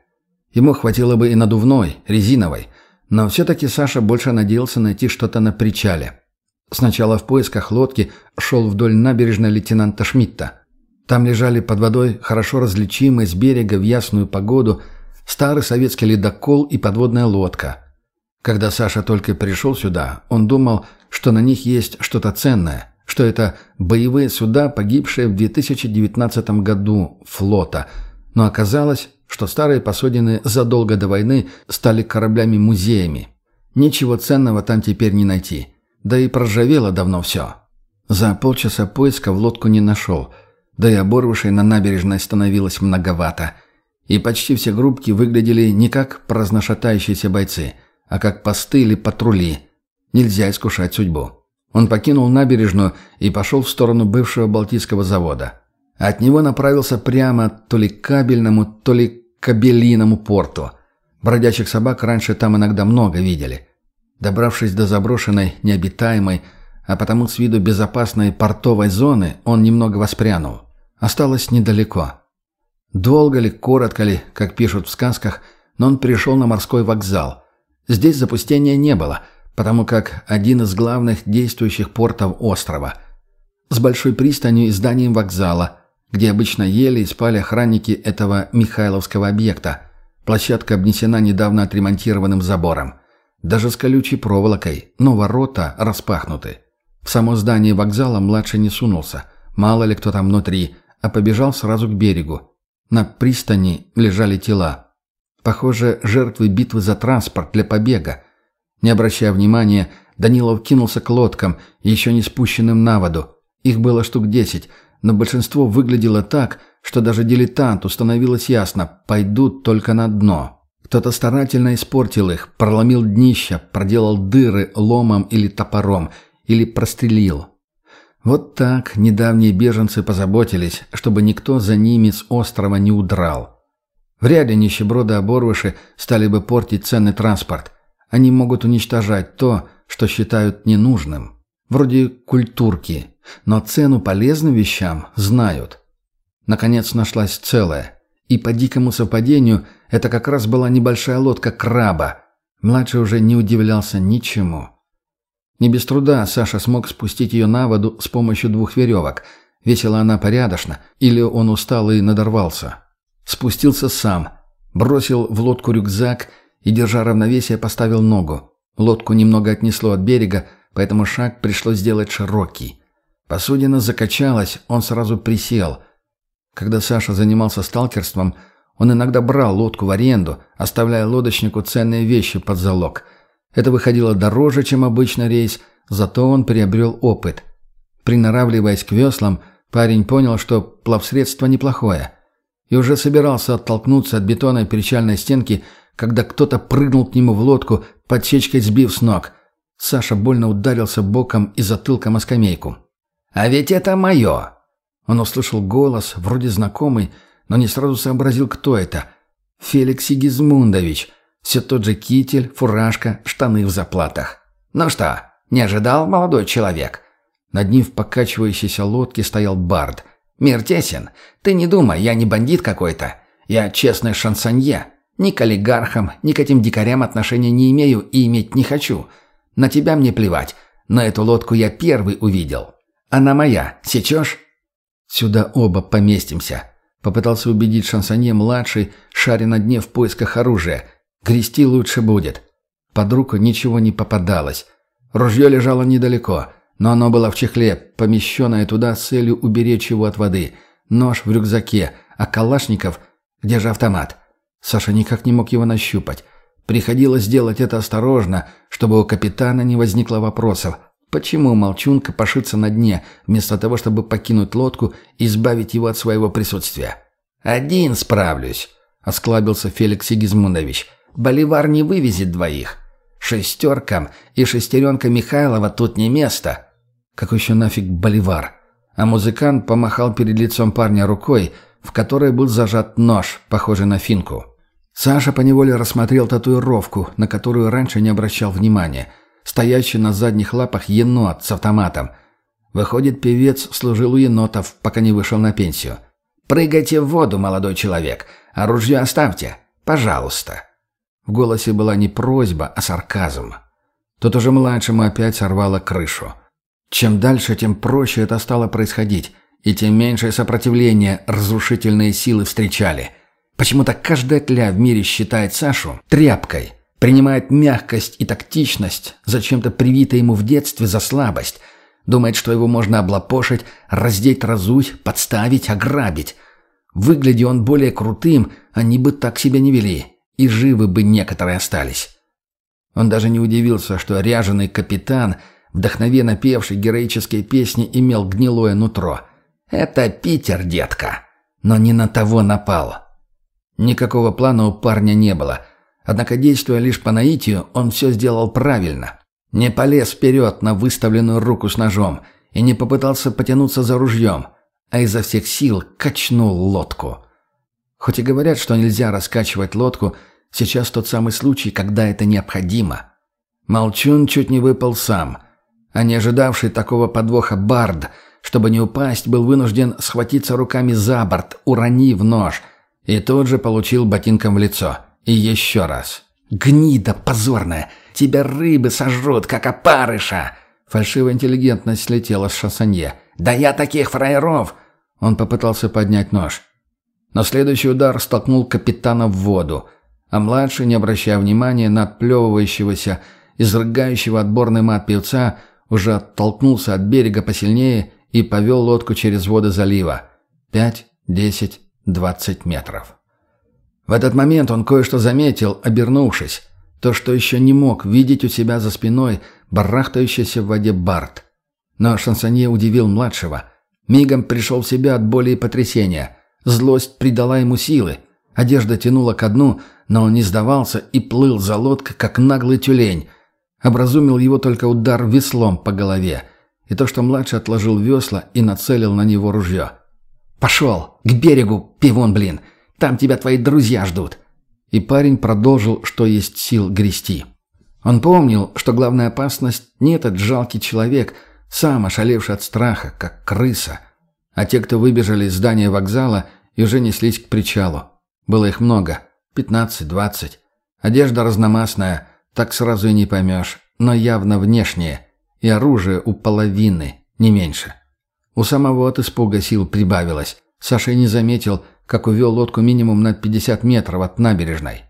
Ему хватило бы и надувной, резиновой, но все-таки Саша больше надеялся найти что-то на причале. Сначала в поисках лодки шел вдоль набережной лейтенанта Шмидта. Там лежали под водой хорошо различимые с берега в ясную погоду старый советский ледокол и подводная лодка. Когда Саша только пришел сюда, он думал, что на них есть что-то ценное – что это боевые суда, погибшие в 2019 году флота, но оказалось, что старые посудины задолго до войны стали кораблями-музеями. Ничего ценного там теперь не найти, да и проржавело давно все. За полчаса поиска в лодку не нашел, да и оборвышей на набережной становилось многовато, и почти все группки выглядели не как праздношатающиеся бойцы, а как посты или патрули. Нельзя искушать судьбу. Он покинул набережную и пошел в сторону бывшего Балтийского завода. От него направился прямо то ли к кабельному, то ли к кабелиному порту. Бродячих собак раньше там иногда много видели. Добравшись до заброшенной, необитаемой, а потому с виду безопасной портовой зоны, он немного воспрянул. Осталось недалеко. Долго ли, коротко ли, как пишут в сказках, но он пришел на морской вокзал. Здесь запустения не было – потому как один из главных действующих портов острова. С большой пристанью и зданием вокзала, где обычно ели и спали охранники этого Михайловского объекта. Площадка обнесена недавно отремонтированным забором. Даже с колючей проволокой, но ворота распахнуты. В само здание вокзала младший не сунулся. Мало ли кто там внутри, а побежал сразу к берегу. На пристани лежали тела. Похоже, жертвы битвы за транспорт для побега. Не обращая внимания, Данилов кинулся к лодкам, еще не спущенным на воду. Их было штук десять, но большинство выглядело так, что даже дилетанту становилось ясно – пойдут только на дно. Кто-то старательно испортил их, проломил днища, проделал дыры ломом или топором, или прострелил. Вот так недавние беженцы позаботились, чтобы никто за ними с острова не удрал. Вряд ли нищеброды-оборвыши стали бы портить ценный транспорт. Они могут уничтожать то, что считают ненужным. Вроде культурки. Но цену полезным вещам знают. Наконец нашлась целая. И по дикому совпадению это как раз была небольшая лодка краба. Младший уже не удивлялся ничему. Не без труда Саша смог спустить ее на воду с помощью двух веревок. Весила она порядочно, или он устал и надорвался. Спустился сам, бросил в лодку рюкзак и, держа равновесие, поставил ногу. Лодку немного отнесло от берега, поэтому шаг пришлось сделать широкий. Посудина закачалась, он сразу присел. Когда Саша занимался сталкерством, он иногда брал лодку в аренду, оставляя лодочнику ценные вещи под залог. Это выходило дороже, чем обычный рейс, зато он приобрел опыт. Приноравливаясь к веслам, парень понял, что плавсредство неплохое. И уже собирался оттолкнуться от бетонной причальной стенки, когда кто-то прыгнул к нему в лодку, подсечкой сбив с ног. Саша больно ударился боком и затылком о скамейку. «А ведь это мое!» Он услышал голос, вроде знакомый, но не сразу сообразил, кто это. «Феликс Сигизмундович!» Все тот же китель, фуражка, штаны в заплатах. «Ну что, не ожидал, молодой человек?» Над ним в покачивающейся лодке стоял Бард. «Мир тесен. Ты не думай, я не бандит какой-то. Я честный шансонье. Ни к олигархам, ни к этим дикарям отношения не имею и иметь не хочу. На тебя мне плевать. Но эту лодку я первый увидел. Она моя. Сечешь?» «Сюда оба поместимся», — попытался убедить шансонье-младший, шаря на дне в поисках оружия. «Грести лучше будет». Под руку ничего не попадалось. Ружье лежало недалеко, но оно было в чехле, помещенное туда с целью уберечь его от воды. Нож в рюкзаке, а Калашников... Где же автомат? Саша никак не мог его нащупать. Приходилось делать это осторожно, чтобы у капитана не возникло вопросов. Почему молчунка пошится на дне, вместо того, чтобы покинуть лодку и избавить его от своего присутствия? «Один справлюсь», — осклабился Феликс Сигизмундович. «Боливар не вывезет двоих. Шестеркам и шестеренка Михайлова тут не место». «Какой еще нафиг Боливар?» А музыкант помахал перед лицом парня рукой, в которой был зажат нож, похожий на финку. Саша поневоле рассмотрел татуировку, на которую раньше не обращал внимания. Стоящий на задних лапах енот с автоматом. Выходит, певец служил у енотов, пока не вышел на пенсию. «Прыгайте в воду, молодой человек, а ружье оставьте. Пожалуйста». В голосе была не просьба, а сарказм. Тут уже младшему опять сорвало крышу. Чем дальше, тем проще это стало происходить, и тем меньшее сопротивление разрушительные силы встречали – Почему-то каждая тля в мире считает Сашу тряпкой, принимает мягкость и тактичность, зачем-то привитое ему в детстве за слабость, думает, что его можно облапошить, раздеть, разуть, подставить, ограбить. Выгляди он более крутым, они бы так себя не вели, и живы бы некоторые остались. Он даже не удивился, что ряженый капитан, вдохновенно певший героические песни, имел гнилое нутро. «Это Питер, детка!» Но не на того напал. Никакого плана у парня не было. Однако, действуя лишь по наитию, он все сделал правильно. Не полез вперед на выставленную руку с ножом и не попытался потянуться за ружьем, а изо всех сил качнул лодку. Хоть и говорят, что нельзя раскачивать лодку, сейчас тот самый случай, когда это необходимо. Молчун чуть не выпал сам, а не ожидавший такого подвоха Бард, чтобы не упасть, был вынужден схватиться руками за борт, уронив нож – и тут же получил ботинком в лицо. И еще раз. «Гнида позорная! Тебя рыбы сожрут, как опарыша!» Фальшивая интеллигентность слетела с шассонье. «Да я таких фраеров!» Он попытался поднять нож. Но следующий удар столкнул капитана в воду, а младший, не обращая внимания на отплевывающегося, изрыгающего отборный мат певца, уже оттолкнулся от берега посильнее и повел лодку через воды залива. Пять, десять, Двадцать метров. В этот момент он кое-что заметил, обернувшись. То, что еще не мог видеть у себя за спиной барахтающийся в воде Барт. Но шансонье удивил младшего. Мигом пришел в себя от боли и потрясения. Злость придала ему силы. Одежда тянула ко дну, но он не сдавался и плыл за лодкой, как наглый тюлень. Образумил его только удар веслом по голове. И то, что младший отложил весла и нацелил на него ружье. «Пошел! К берегу, пивон, блин! Там тебя твои друзья ждут!» И парень продолжил, что есть сил грести. Он помнил, что главная опасность не этот жалкий человек, сам ошалевший от страха, как крыса, а те, кто выбежали из здания вокзала и уже неслись к причалу. Было их много, пятнадцать-двадцать. Одежда разномастная, так сразу и не поймешь, но явно внешнее, и оружие у половины, не меньше. У самого от испуга сил прибавилось. Саша не заметил, как увел лодку минимум на 50 метров от набережной.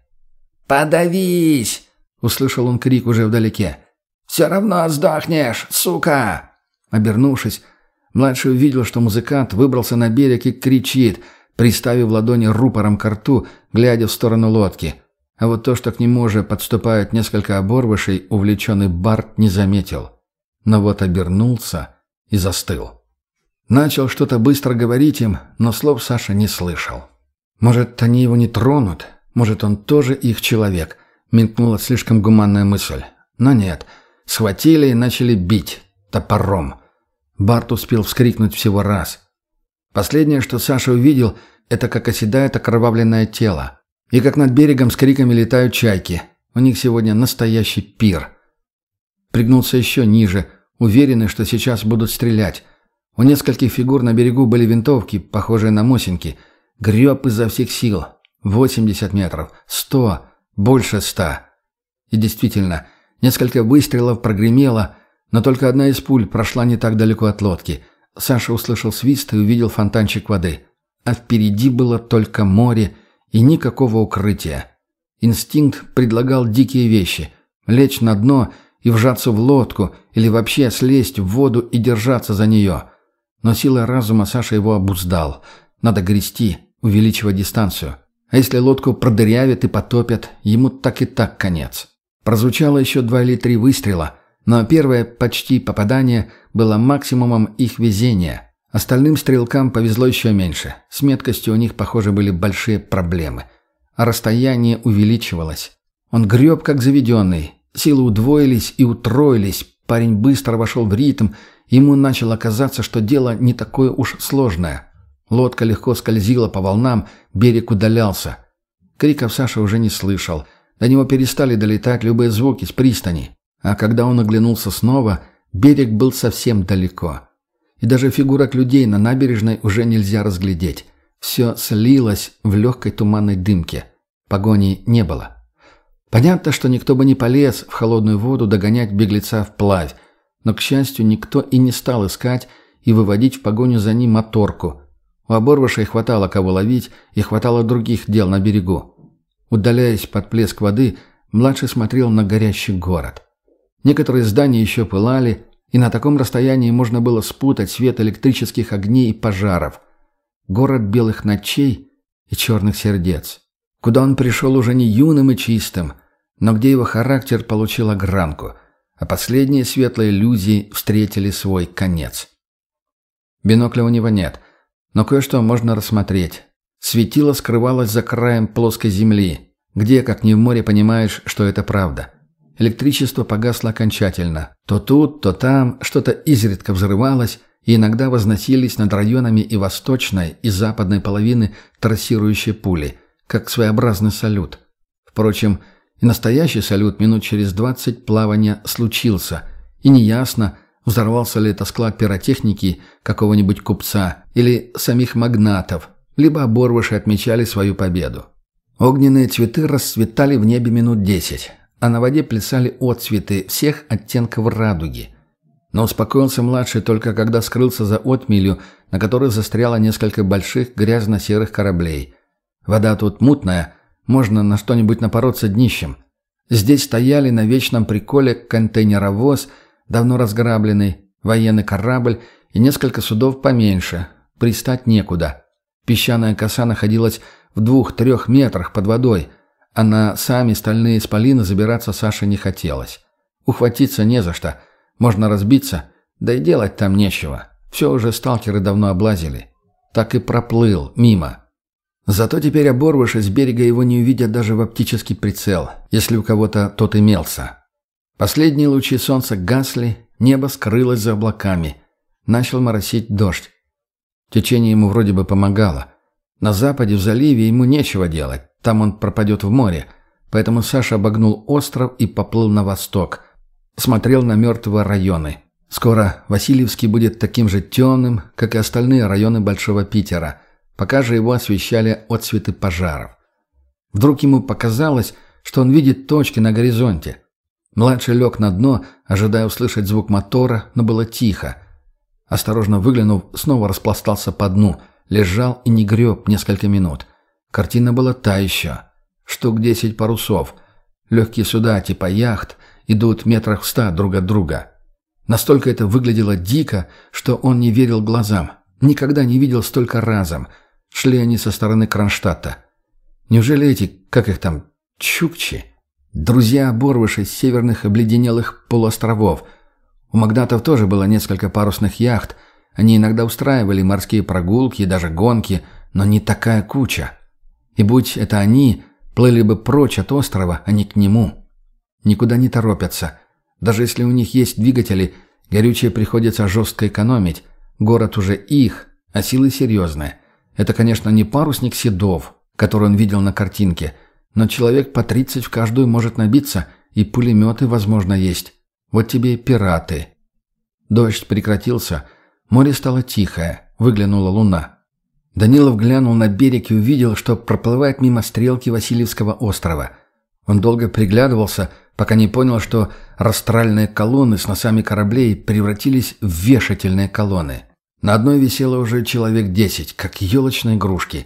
«Подавись!» — услышал он крик уже вдалеке. «Все равно сдохнешь, сука!» Обернувшись, младший увидел, что музыкант выбрался на берег и кричит, приставив ладони рупором к рту, глядя в сторону лодки. А вот то, что к нему уже подступают несколько оборвышей, увлеченный Барт не заметил. Но вот обернулся и застыл. Начал что-то быстро говорить им, но слов Саша не слышал. «Может, они его не тронут? Может, он тоже их человек?» — мелькнула слишком гуманная мысль. Но нет. Схватили и начали бить. Топором. Барт успел вскрикнуть всего раз. Последнее, что Саша увидел, это как оседает окровавленное тело. И как над берегом с криками летают чайки. У них сегодня настоящий пир. Пригнулся еще ниже, уверенный, что сейчас будут стрелять. У нескольких фигур на берегу были винтовки, похожие на мосинки. Греб изо всех сил. 80 метров, 100, больше 100. И действительно, несколько выстрелов прогремело, но только одна из пуль прошла не так далеко от лодки. Саша услышал свист и увидел фонтанчик воды. А впереди было только море и никакого укрытия. Инстинкт предлагал дикие вещи. Лечь на дно и вжаться в лодку, или вообще слезть в воду и держаться за нее. Но силой разума Саша его обуздал. Надо грести, увеличивать дистанцию. А если лодку продырявят и потопят, ему так и так конец. Прозвучало еще два или три выстрела, но первое почти попадание было максимумом их везения. Остальным стрелкам повезло еще меньше. С меткостью у них, похоже, были большие проблемы. А расстояние увеличивалось. Он греб, как заведенный. Силы удвоились и утроились. Парень быстро вошел в ритм. Ему начало казаться, что дело не такое уж сложное. Лодка легко скользила по волнам, берег удалялся. Криков Саша уже не слышал. До него перестали долетать любые звуки с пристани. А когда он оглянулся снова, берег был совсем далеко. И даже фигурок людей на набережной уже нельзя разглядеть. Все слилось в легкой туманной дымке. Погони не было. Понятно, что никто бы не полез в холодную воду догонять беглеца вплавь, но, к счастью, никто и не стал искать и выводить в погоню за ним моторку. У оборвышей хватало кого ловить и хватало других дел на берегу. Удаляясь под плеск воды, младший смотрел на горящий город. Некоторые здания еще пылали, и на таком расстоянии можно было спутать свет электрических огней и пожаров. Город белых ночей и черных сердец. Куда он пришел уже не юным и чистым, но где его характер получил огранку, а последние светлые иллюзии встретили свой конец. Бинокля у него нет, но кое-что можно рассмотреть. Светило скрывалось за краем плоской земли, где, как не в море, понимаешь, что это правда. Электричество погасло окончательно. То тут, то там что-то изредка взрывалось, и иногда возносились над районами и восточной, и западной половины трассирующие пули, как своеобразный салют. Впрочем, и настоящий салют минут через двадцать плавания случился, и неясно, взорвался ли это склад пиротехники какого-нибудь купца или самих магнатов, либо оборвыши отмечали свою победу. Огненные цветы расцветали в небе минут десять, а на воде плясали отцветы всех оттенков радуги. Но успокоился младший только когда скрылся за отмелью, на которой застряло несколько больших грязно-серых кораблей. Вода тут мутная, можно на что-нибудь напороться днищем. Здесь стояли на вечном приколе контейнеровоз, давно разграбленный, военный корабль и несколько судов поменьше. Пристать некуда. Песчаная коса находилась в двух-трех метрах под водой, а на сами стальные спалины забираться Саше не хотелось. Ухватиться не за что, можно разбиться, да и делать там нечего. Все уже сталкеры давно облазили. Так и проплыл мимо. Зато теперь оборвыши с берега его не увидят даже в оптический прицел, если у кого-то тот имелся. Последние лучи солнца гасли, небо скрылось за облаками. Начал моросить дождь. Течение ему вроде бы помогало. На западе, в заливе, ему нечего делать. Там он пропадет в море. Поэтому Саша обогнул остров и поплыл на восток. Смотрел на мертвые районы. Скоро Васильевский будет таким же темным, как и остальные районы Большого Питера – пока же его освещали отсветы пожаров. Вдруг ему показалось, что он видит точки на горизонте. Младший лег на дно, ожидая услышать звук мотора, но было тихо. Осторожно выглянув, снова распластался по дну, лежал и не греб несколько минут. Картина была та еще. Штук десять парусов. Легкие суда типа яхт идут метрах в ста друг от друга. Настолько это выглядело дико, что он не верил глазам. Никогда не видел столько разом – Шли они со стороны Кронштадта. Неужели эти, как их там, чукчи? Друзья оборвыши с северных обледенелых полуостровов. У магнатов тоже было несколько парусных яхт. Они иногда устраивали морские прогулки и даже гонки, но не такая куча. И будь это они, плыли бы прочь от острова, а не к нему. Никуда не торопятся. Даже если у них есть двигатели, горючее приходится жестко экономить. Город уже их, а силы серьезные. Это, конечно, не парусник Седов, который он видел на картинке, Но человек по 30 в каждую может набиться, и пулеметы, возможно, есть. Вот тебе и пираты. Дождь прекратился, море стало тихое, выглянула луна. Данилов глянул на берег и увидел, что проплывает мимо стрелки Васильевского острова. Он долго приглядывался, пока не понял, что растральные колонны с носами кораблей превратились в вешательные колонны. На одной висело уже человек десять, как елочные игрушки.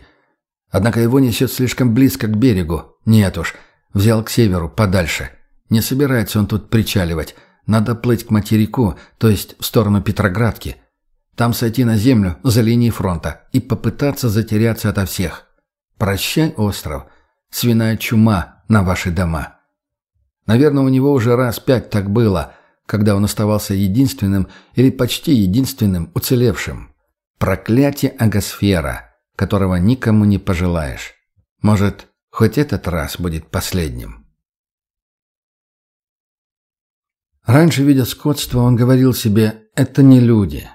Однако его несет слишком близко к берегу. Нет уж, взял к северу, подальше. Не собирается он тут причаливать. Надо плыть к материку, то есть в сторону Петроградки. Там сойти на землю за линией фронта и попытаться затеряться ото всех. Прощай, остров. Свиная чума на ваши дома. Наверное, у него уже раз пять так было, когда он оставался единственным или почти единственным уцелевшим. Проклятие агосфера, которого никому не пожелаешь. Может, хоть этот раз будет последним. Раньше, видя скотство, он говорил себе «это не люди».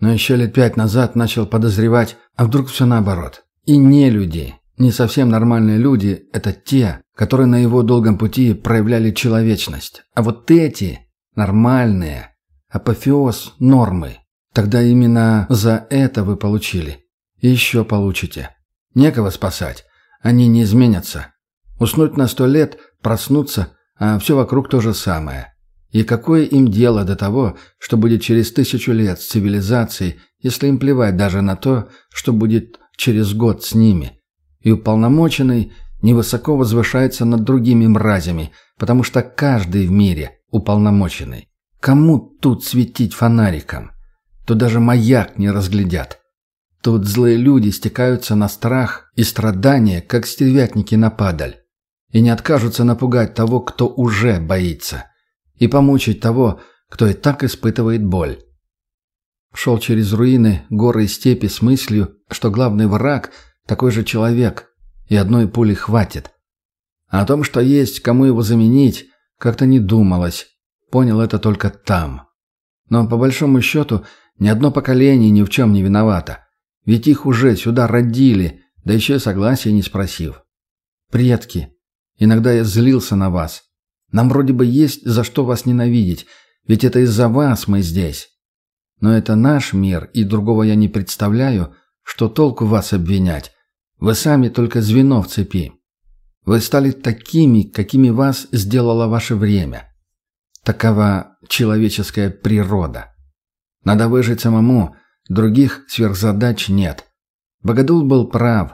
Но еще лет пять назад начал подозревать, а вдруг все наоборот. И не люди, не совсем нормальные люди – это те, которые на его долгом пути проявляли человечность. А вот эти – нормальные, апофеоз нормы. Тогда именно за это вы получили. И еще получите. Некого спасать. Они не изменятся. Уснуть на сто лет, проснуться, а все вокруг то же самое. И какое им дело до того, что будет через тысячу лет с цивилизацией, если им плевать даже на то, что будет через год с ними? И уполномоченный невысоко возвышается над другими мразями, потому что каждый в мире уполномоченный. Кому тут светить фонариком? То даже маяк не разглядят. Тут злые люди стекаются на страх и страдания, как стервятники на падаль, и не откажутся напугать того, кто уже боится и помучить того, кто и так испытывает боль. Шел через руины, горы и степи с мыслью, что главный враг – такой же человек, и одной пули хватит. А о том, что есть кому его заменить, как-то не думалось. Понял это только там. Но по большому счету ни одно поколение ни в чем не виновато. Ведь их уже сюда родили, да еще и согласия не спросив. Предки, иногда я злился на вас. Нам вроде бы есть за что вас ненавидеть, ведь это из-за вас мы здесь. Но это наш мир, и другого я не представляю, что толку вас обвинять. Вы сами только звено в цепи. Вы стали такими, какими вас сделало ваше время. Такова человеческая природа. Надо выжить самому, других сверхзадач нет. Богодул был прав.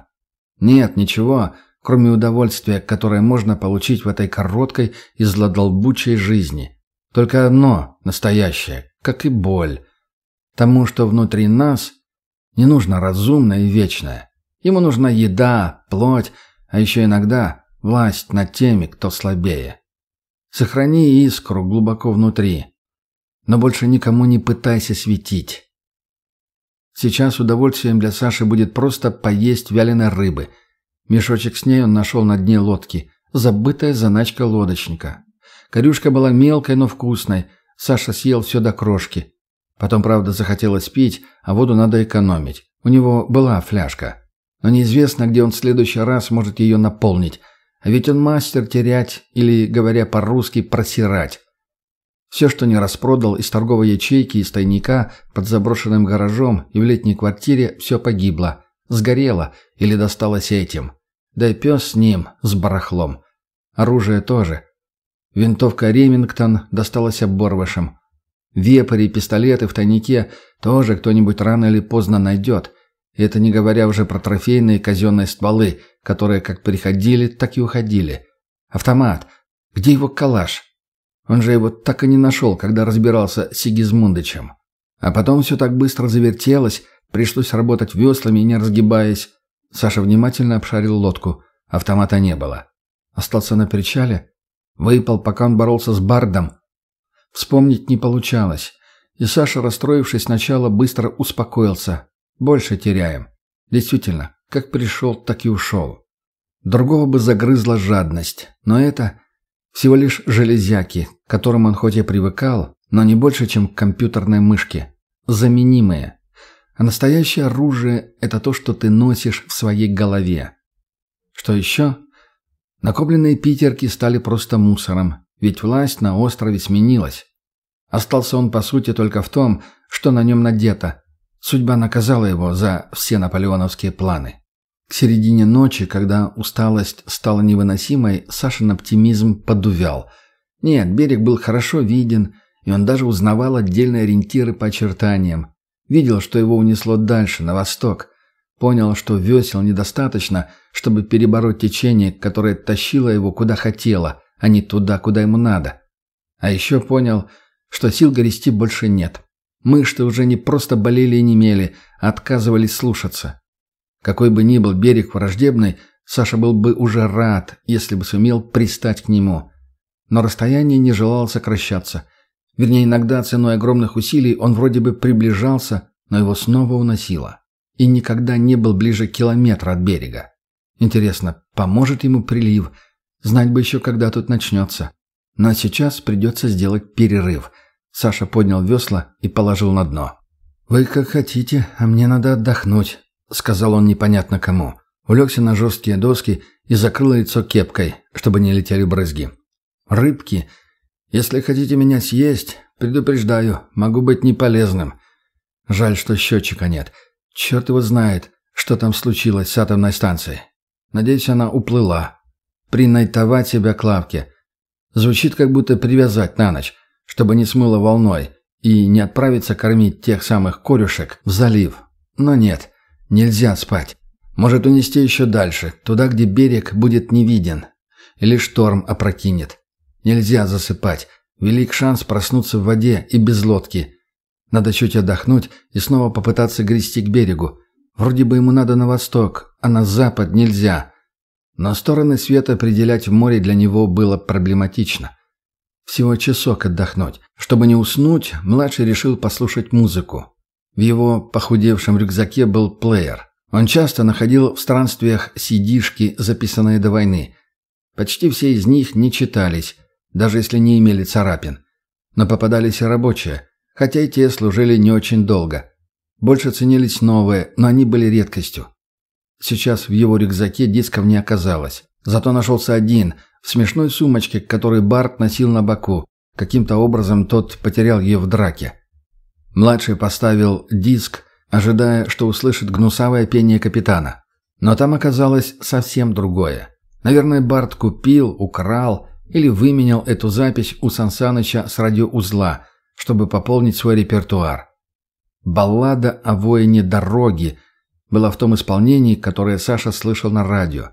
Нет, ничего, кроме удовольствия, которое можно получить в этой короткой и злодолбучей жизни. Только одно настоящее, как и боль. Тому, что внутри нас, не нужно разумное и вечное. Ему нужна еда, плоть, а еще иногда власть над теми, кто слабее. Сохрани искру глубоко внутри, но больше никому не пытайся светить. Сейчас удовольствием для Саши будет просто поесть вяленой рыбы – Мешочек с ней он нашел на дне лодки. Забытая заначка лодочника. Корюшка была мелкой, но вкусной. Саша съел все до крошки. Потом, правда, захотелось пить, а воду надо экономить. У него была фляжка. Но неизвестно, где он в следующий раз может ее наполнить. А ведь он мастер терять или, говоря по-русски, просирать. Все, что не распродал из торговой ячейки, из тайника, под заброшенным гаражом и в летней квартире, все погибло. Сгорело или досталось этим. Да и пес с ним, с барахлом. Оружие тоже. Винтовка Ремингтон досталась оборвышам. Вепри и пистолеты в тайнике тоже кто-нибудь рано или поздно найдет. И это не говоря уже про трофейные казенные стволы, которые как приходили, так и уходили. Автомат. Где его калаш? Он же его так и не нашел, когда разбирался с Сигизмундычем. А потом все так быстро завертелось, пришлось работать веслами, не разгибаясь. Саша внимательно обшарил лодку. Автомата не было. Остался на причале. Выпал, пока он боролся с Бардом. Вспомнить не получалось. И Саша, расстроившись сначала, быстро успокоился. Больше теряем. Действительно, как пришел, так и ушел. Другого бы загрызла жадность. Но это всего лишь железяки, к которым он хоть и привыкал, но не больше, чем к компьютерной мышке. Заменимые. А настоящее оружие – это то, что ты носишь в своей голове. Что еще? Накопленные питерки стали просто мусором, ведь власть на острове сменилась. Остался он, по сути, только в том, что на нем надето. Судьба наказала его за все наполеоновские планы. К середине ночи, когда усталость стала невыносимой, Сашин оптимизм подувял. Нет, берег был хорошо виден, и он даже узнавал отдельные ориентиры по очертаниям. Видел, что его унесло дальше, на восток. Понял, что весел недостаточно, чтобы перебороть течение, которое тащило его куда хотело, а не туда, куда ему надо. А еще понял, что сил грести больше нет. Мышцы уже не просто болели и немели, а отказывались слушаться. Какой бы ни был берег враждебный, Саша был бы уже рад, если бы сумел пристать к нему. Но расстояние не желало сокращаться. Вернее, иногда ценой огромных усилий он вроде бы приближался, но его снова уносило. И никогда не был ближе километра от берега. Интересно, поможет ему прилив? Знать бы еще, когда тут начнется. Но сейчас придется сделать перерыв. Саша поднял весла и положил на дно. «Вы как хотите, а мне надо отдохнуть», — сказал он непонятно кому. Улегся на жесткие доски и закрыл лицо кепкой, чтобы не летели брызги. «Рыбки, если хотите меня съесть, предупреждаю, могу быть неполезным. Жаль, что счетчика нет. Черт его знает, что там случилось с атомной станцией. Надеюсь, она уплыла. Принайтовать себя к лавке. Звучит, как будто привязать на ночь, чтобы не смыло волной и не отправиться кормить тех самых корюшек в залив. Но нет, нельзя спать. Может унести еще дальше, туда, где берег будет не виден. Или шторм опрокинет. Нельзя засыпать. Велик шанс проснуться в воде и без лодки. Надо чуть отдохнуть и снова попытаться грести к берегу. Вроде бы ему надо на восток, а на запад нельзя. Но стороны света определять в море для него было проблематично. Всего часок отдохнуть. Чтобы не уснуть, младший решил послушать музыку. В его похудевшем рюкзаке был плеер. Он часто находил в странствиях сидишки, записанные до войны. Почти все из них не читались, даже если не имели царапин. Но попадались и рабочие, хотя и те служили не очень долго. Больше ценились новые, но они были редкостью. Сейчас в его рюкзаке дисков не оказалось. Зато нашелся один, в смешной сумочке, которую Барт носил на боку. Каким-то образом тот потерял ее в драке. Младший поставил диск, ожидая, что услышит гнусавое пение капитана. Но там оказалось совсем другое. Наверное, Барт купил, украл или выменял эту запись у Сансаныча с радиоузла, чтобы пополнить свой репертуар. Баллада о воине дороги была в том исполнении, которое Саша слышал на радио.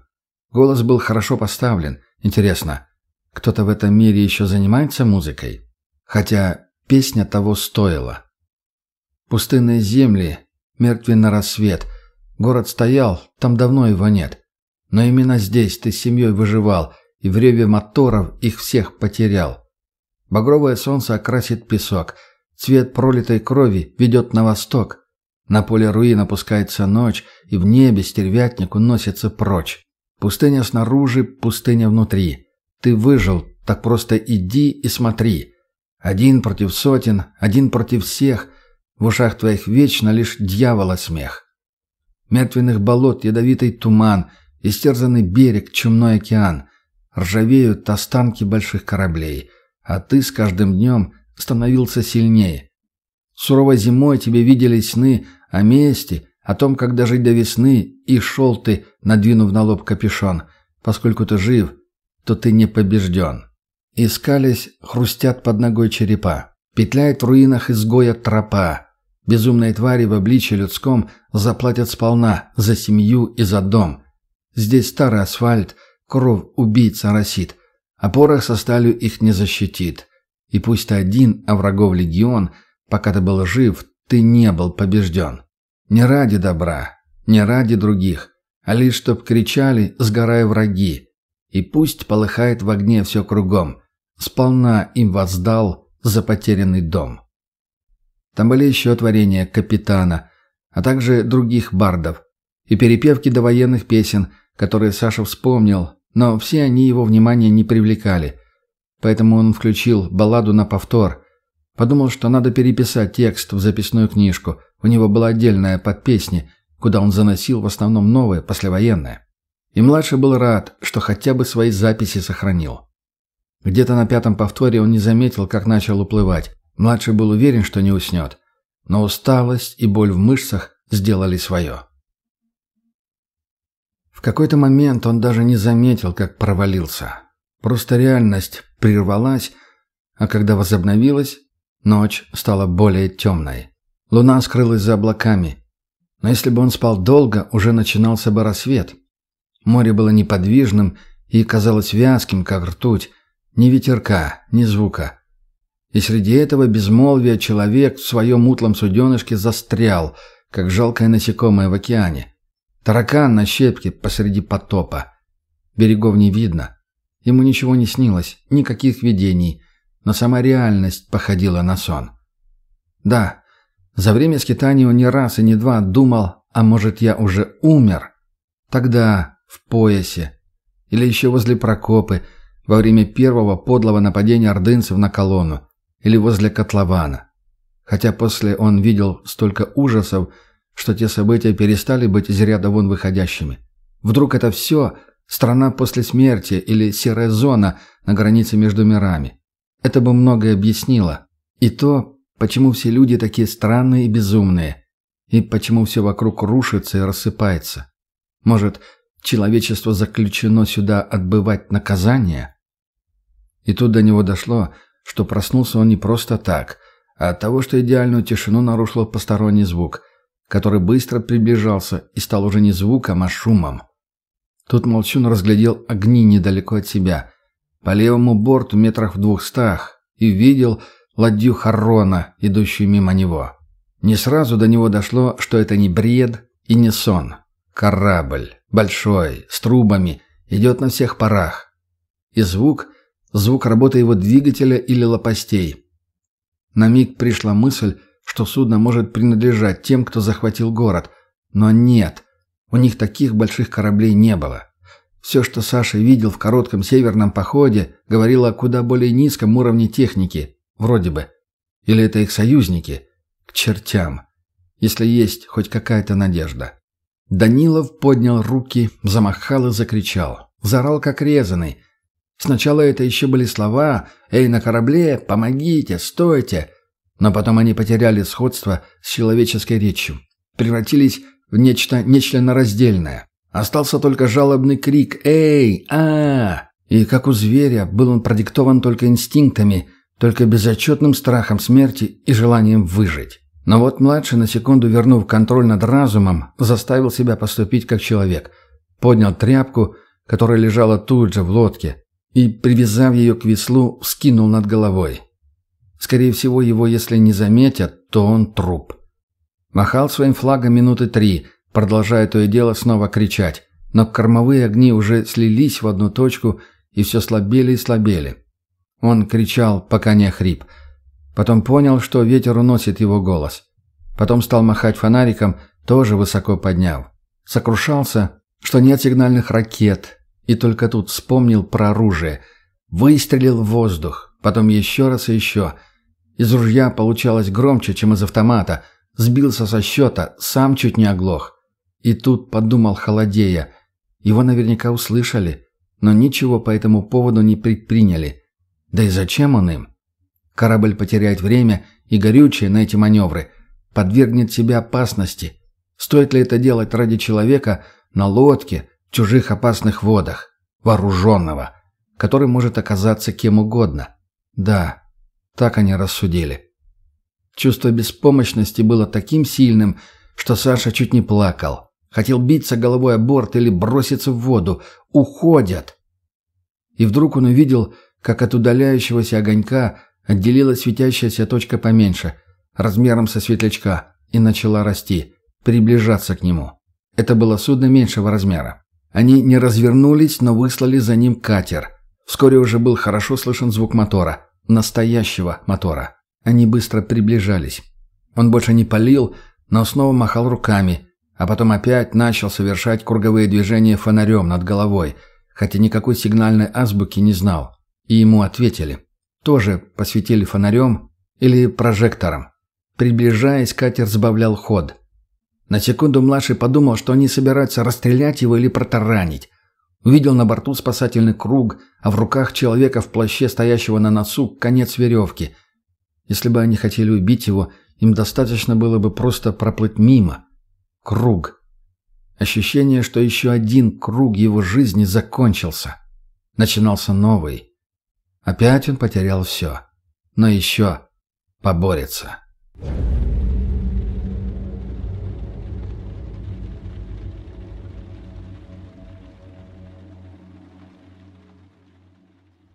Голос был хорошо поставлен. Интересно, кто-то в этом мире еще занимается музыкой? Хотя песня того стоила. Пустынные земли, мертвенный рассвет. Город стоял, там давно его нет. Но именно здесь ты с семьей выживал – и в реве моторов их всех потерял. Багровое солнце окрасит песок, цвет пролитой крови ведет на восток. На поле руин опускается ночь, и в небе стервятник уносится прочь. Пустыня снаружи, пустыня внутри. Ты выжил, так просто иди и смотри. Один против сотен, один против всех. В ушах твоих вечно лишь дьявола смех. Мертвенных болот ядовитый туман, истерзанный берег, чумной океан. Ржавеют останки больших кораблей, а ты с каждым днем становился сильнее. Суровой зимой тебе виделись сны о мести, о том, как дожить до весны, и шел ты, надвинув на лоб капюшон. Поскольку ты жив, то ты не побежден. Искались, хрустят под ногой черепа. Петляет в руинах изгоя тропа. Безумные твари в обличье людском заплатят сполна за семью и за дом. Здесь старый асфальт, Кровь убийца росит, а порох со сталью их не защитит. И пусть ты один, а врагов легион, пока ты был жив, ты не был побежден. Не ради добра, не ради других, а лишь чтоб кричали, сгорая враги. И пусть полыхает в огне все кругом, сполна им воздал за потерянный дом. Там были еще творения капитана, а также других бардов, и перепевки довоенных песен, которые Саша вспомнил, но все они его внимания не привлекали. Поэтому он включил балладу на повтор. Подумал, что надо переписать текст в записную книжку. У него была отдельная под песни, куда он заносил в основном новые, послевоенные. И младший был рад, что хотя бы свои записи сохранил. Где-то на пятом повторе он не заметил, как начал уплывать. Младший был уверен, что не уснет. Но усталость и боль в мышцах сделали свое. В какой-то момент он даже не заметил, как провалился. Просто реальность прервалась, а когда возобновилась, ночь стала более темной. Луна скрылась за облаками. Но если бы он спал долго, уже начинался бы рассвет. Море было неподвижным и казалось вязким, как ртуть. Ни ветерка, ни звука. И среди этого безмолвия человек в своем утлом суденышке застрял, как жалкое насекомое в океане. Таракан на щепке посреди потопа. Берегов не видно. Ему ничего не снилось, никаких видений, но сама реальность походила на сон. Да, за время скитания он не раз и не два думал, а может я уже умер? Тогда, в поясе, или еще возле Прокопы, во время первого подлого нападения ордынцев на колонну, или возле котлована. Хотя после он видел столько ужасов, что те события перестали быть из ряда вон выходящими. Вдруг это все страна после смерти или серая зона на границе между мирами. Это бы многое объяснило. И то, почему все люди такие странные и безумные. И почему все вокруг рушится и рассыпается. Может, человечество заключено сюда отбывать наказание? И тут до него дошло, что проснулся он не просто так, а от того, что идеальную тишину нарушил посторонний звук – который быстро приближался и стал уже не звуком, а шумом. Тут Молчун разглядел огни недалеко от себя, по левому борту метрах в двухстах, и видел ладью Харрона, идущую мимо него. Не сразу до него дошло, что это не бред и не сон. Корабль, большой, с трубами, идет на всех парах. И звук — звук работы его двигателя или лопастей. На миг пришла мысль, что судно может принадлежать тем, кто захватил город. Но нет, у них таких больших кораблей не было. Все, что Саша видел в коротком северном походе, говорило о куда более низком уровне техники, вроде бы. Или это их союзники? К чертям. Если есть хоть какая-то надежда. Данилов поднял руки, замахал и закричал. Заорал, как резанный. Сначала это еще были слова «Эй, на корабле, помогите, стойте!» Но потом они потеряли сходство с человеческой речью, превратились в нечто нечленораздельное. Остался только жалобный крик «Эй! а, И как у зверя был он продиктован только инстинктами, только безотчетным страхом смерти и желанием выжить. Но вот младший, на секунду вернув контроль над разумом, заставил себя поступить как человек. Поднял тряпку, которая лежала тут же в лодке, и, привязав ее к веслу, скинул над головой. Скорее всего, его, если не заметят, то он труп. Махал своим флагом минуты три, продолжая то и дело снова кричать. Но кормовые огни уже слились в одну точку и все слабели и слабели. Он кричал, пока не хрип. Потом понял, что ветер уносит его голос. Потом стал махать фонариком, тоже высоко подняв. Сокрушался, что нет сигнальных ракет, и только тут вспомнил про оружие. Выстрелил в воздух, Потом еще раз и еще. Из ружья получалось громче, чем из автомата. Сбился со счета, сам чуть не оглох. И тут подумал холодея. Его наверняка услышали, но ничего по этому поводу не предприняли. Да и зачем он им? Корабль потеряет время и горючее на эти маневры. Подвергнет себя опасности. Стоит ли это делать ради человека на лодке, в чужих опасных водах, вооруженного, который может оказаться кем угодно? Да, так они рассудили. Чувство беспомощности было таким сильным, что Саша чуть не плакал. Хотел биться головой о борт или броситься в воду. Уходят! И вдруг он увидел, как от удаляющегося огонька отделилась светящаяся точка поменьше, размером со светлячка, и начала расти, приближаться к нему. Это было судно меньшего размера. Они не развернулись, но выслали за ним катер. Вскоре уже был хорошо слышен звук мотора. Настоящего мотора. Они быстро приближались. Он больше не палил, но снова махал руками, а потом опять начал совершать круговые движения фонарем над головой, хотя никакой сигнальной азбуки не знал. И ему ответили. Тоже посветили фонарем или прожектором. Приближаясь, катер сбавлял ход. На секунду младший подумал, что они собираются расстрелять его или протаранить. Увидел на борту спасательный круг, а в руках человека в плаще, стоящего на носу, конец веревки. Если бы они хотели убить его, им достаточно было бы просто проплыть мимо. Круг. Ощущение, что еще один круг его жизни закончился. Начинался новый. Опять он потерял все. Но еще поборется.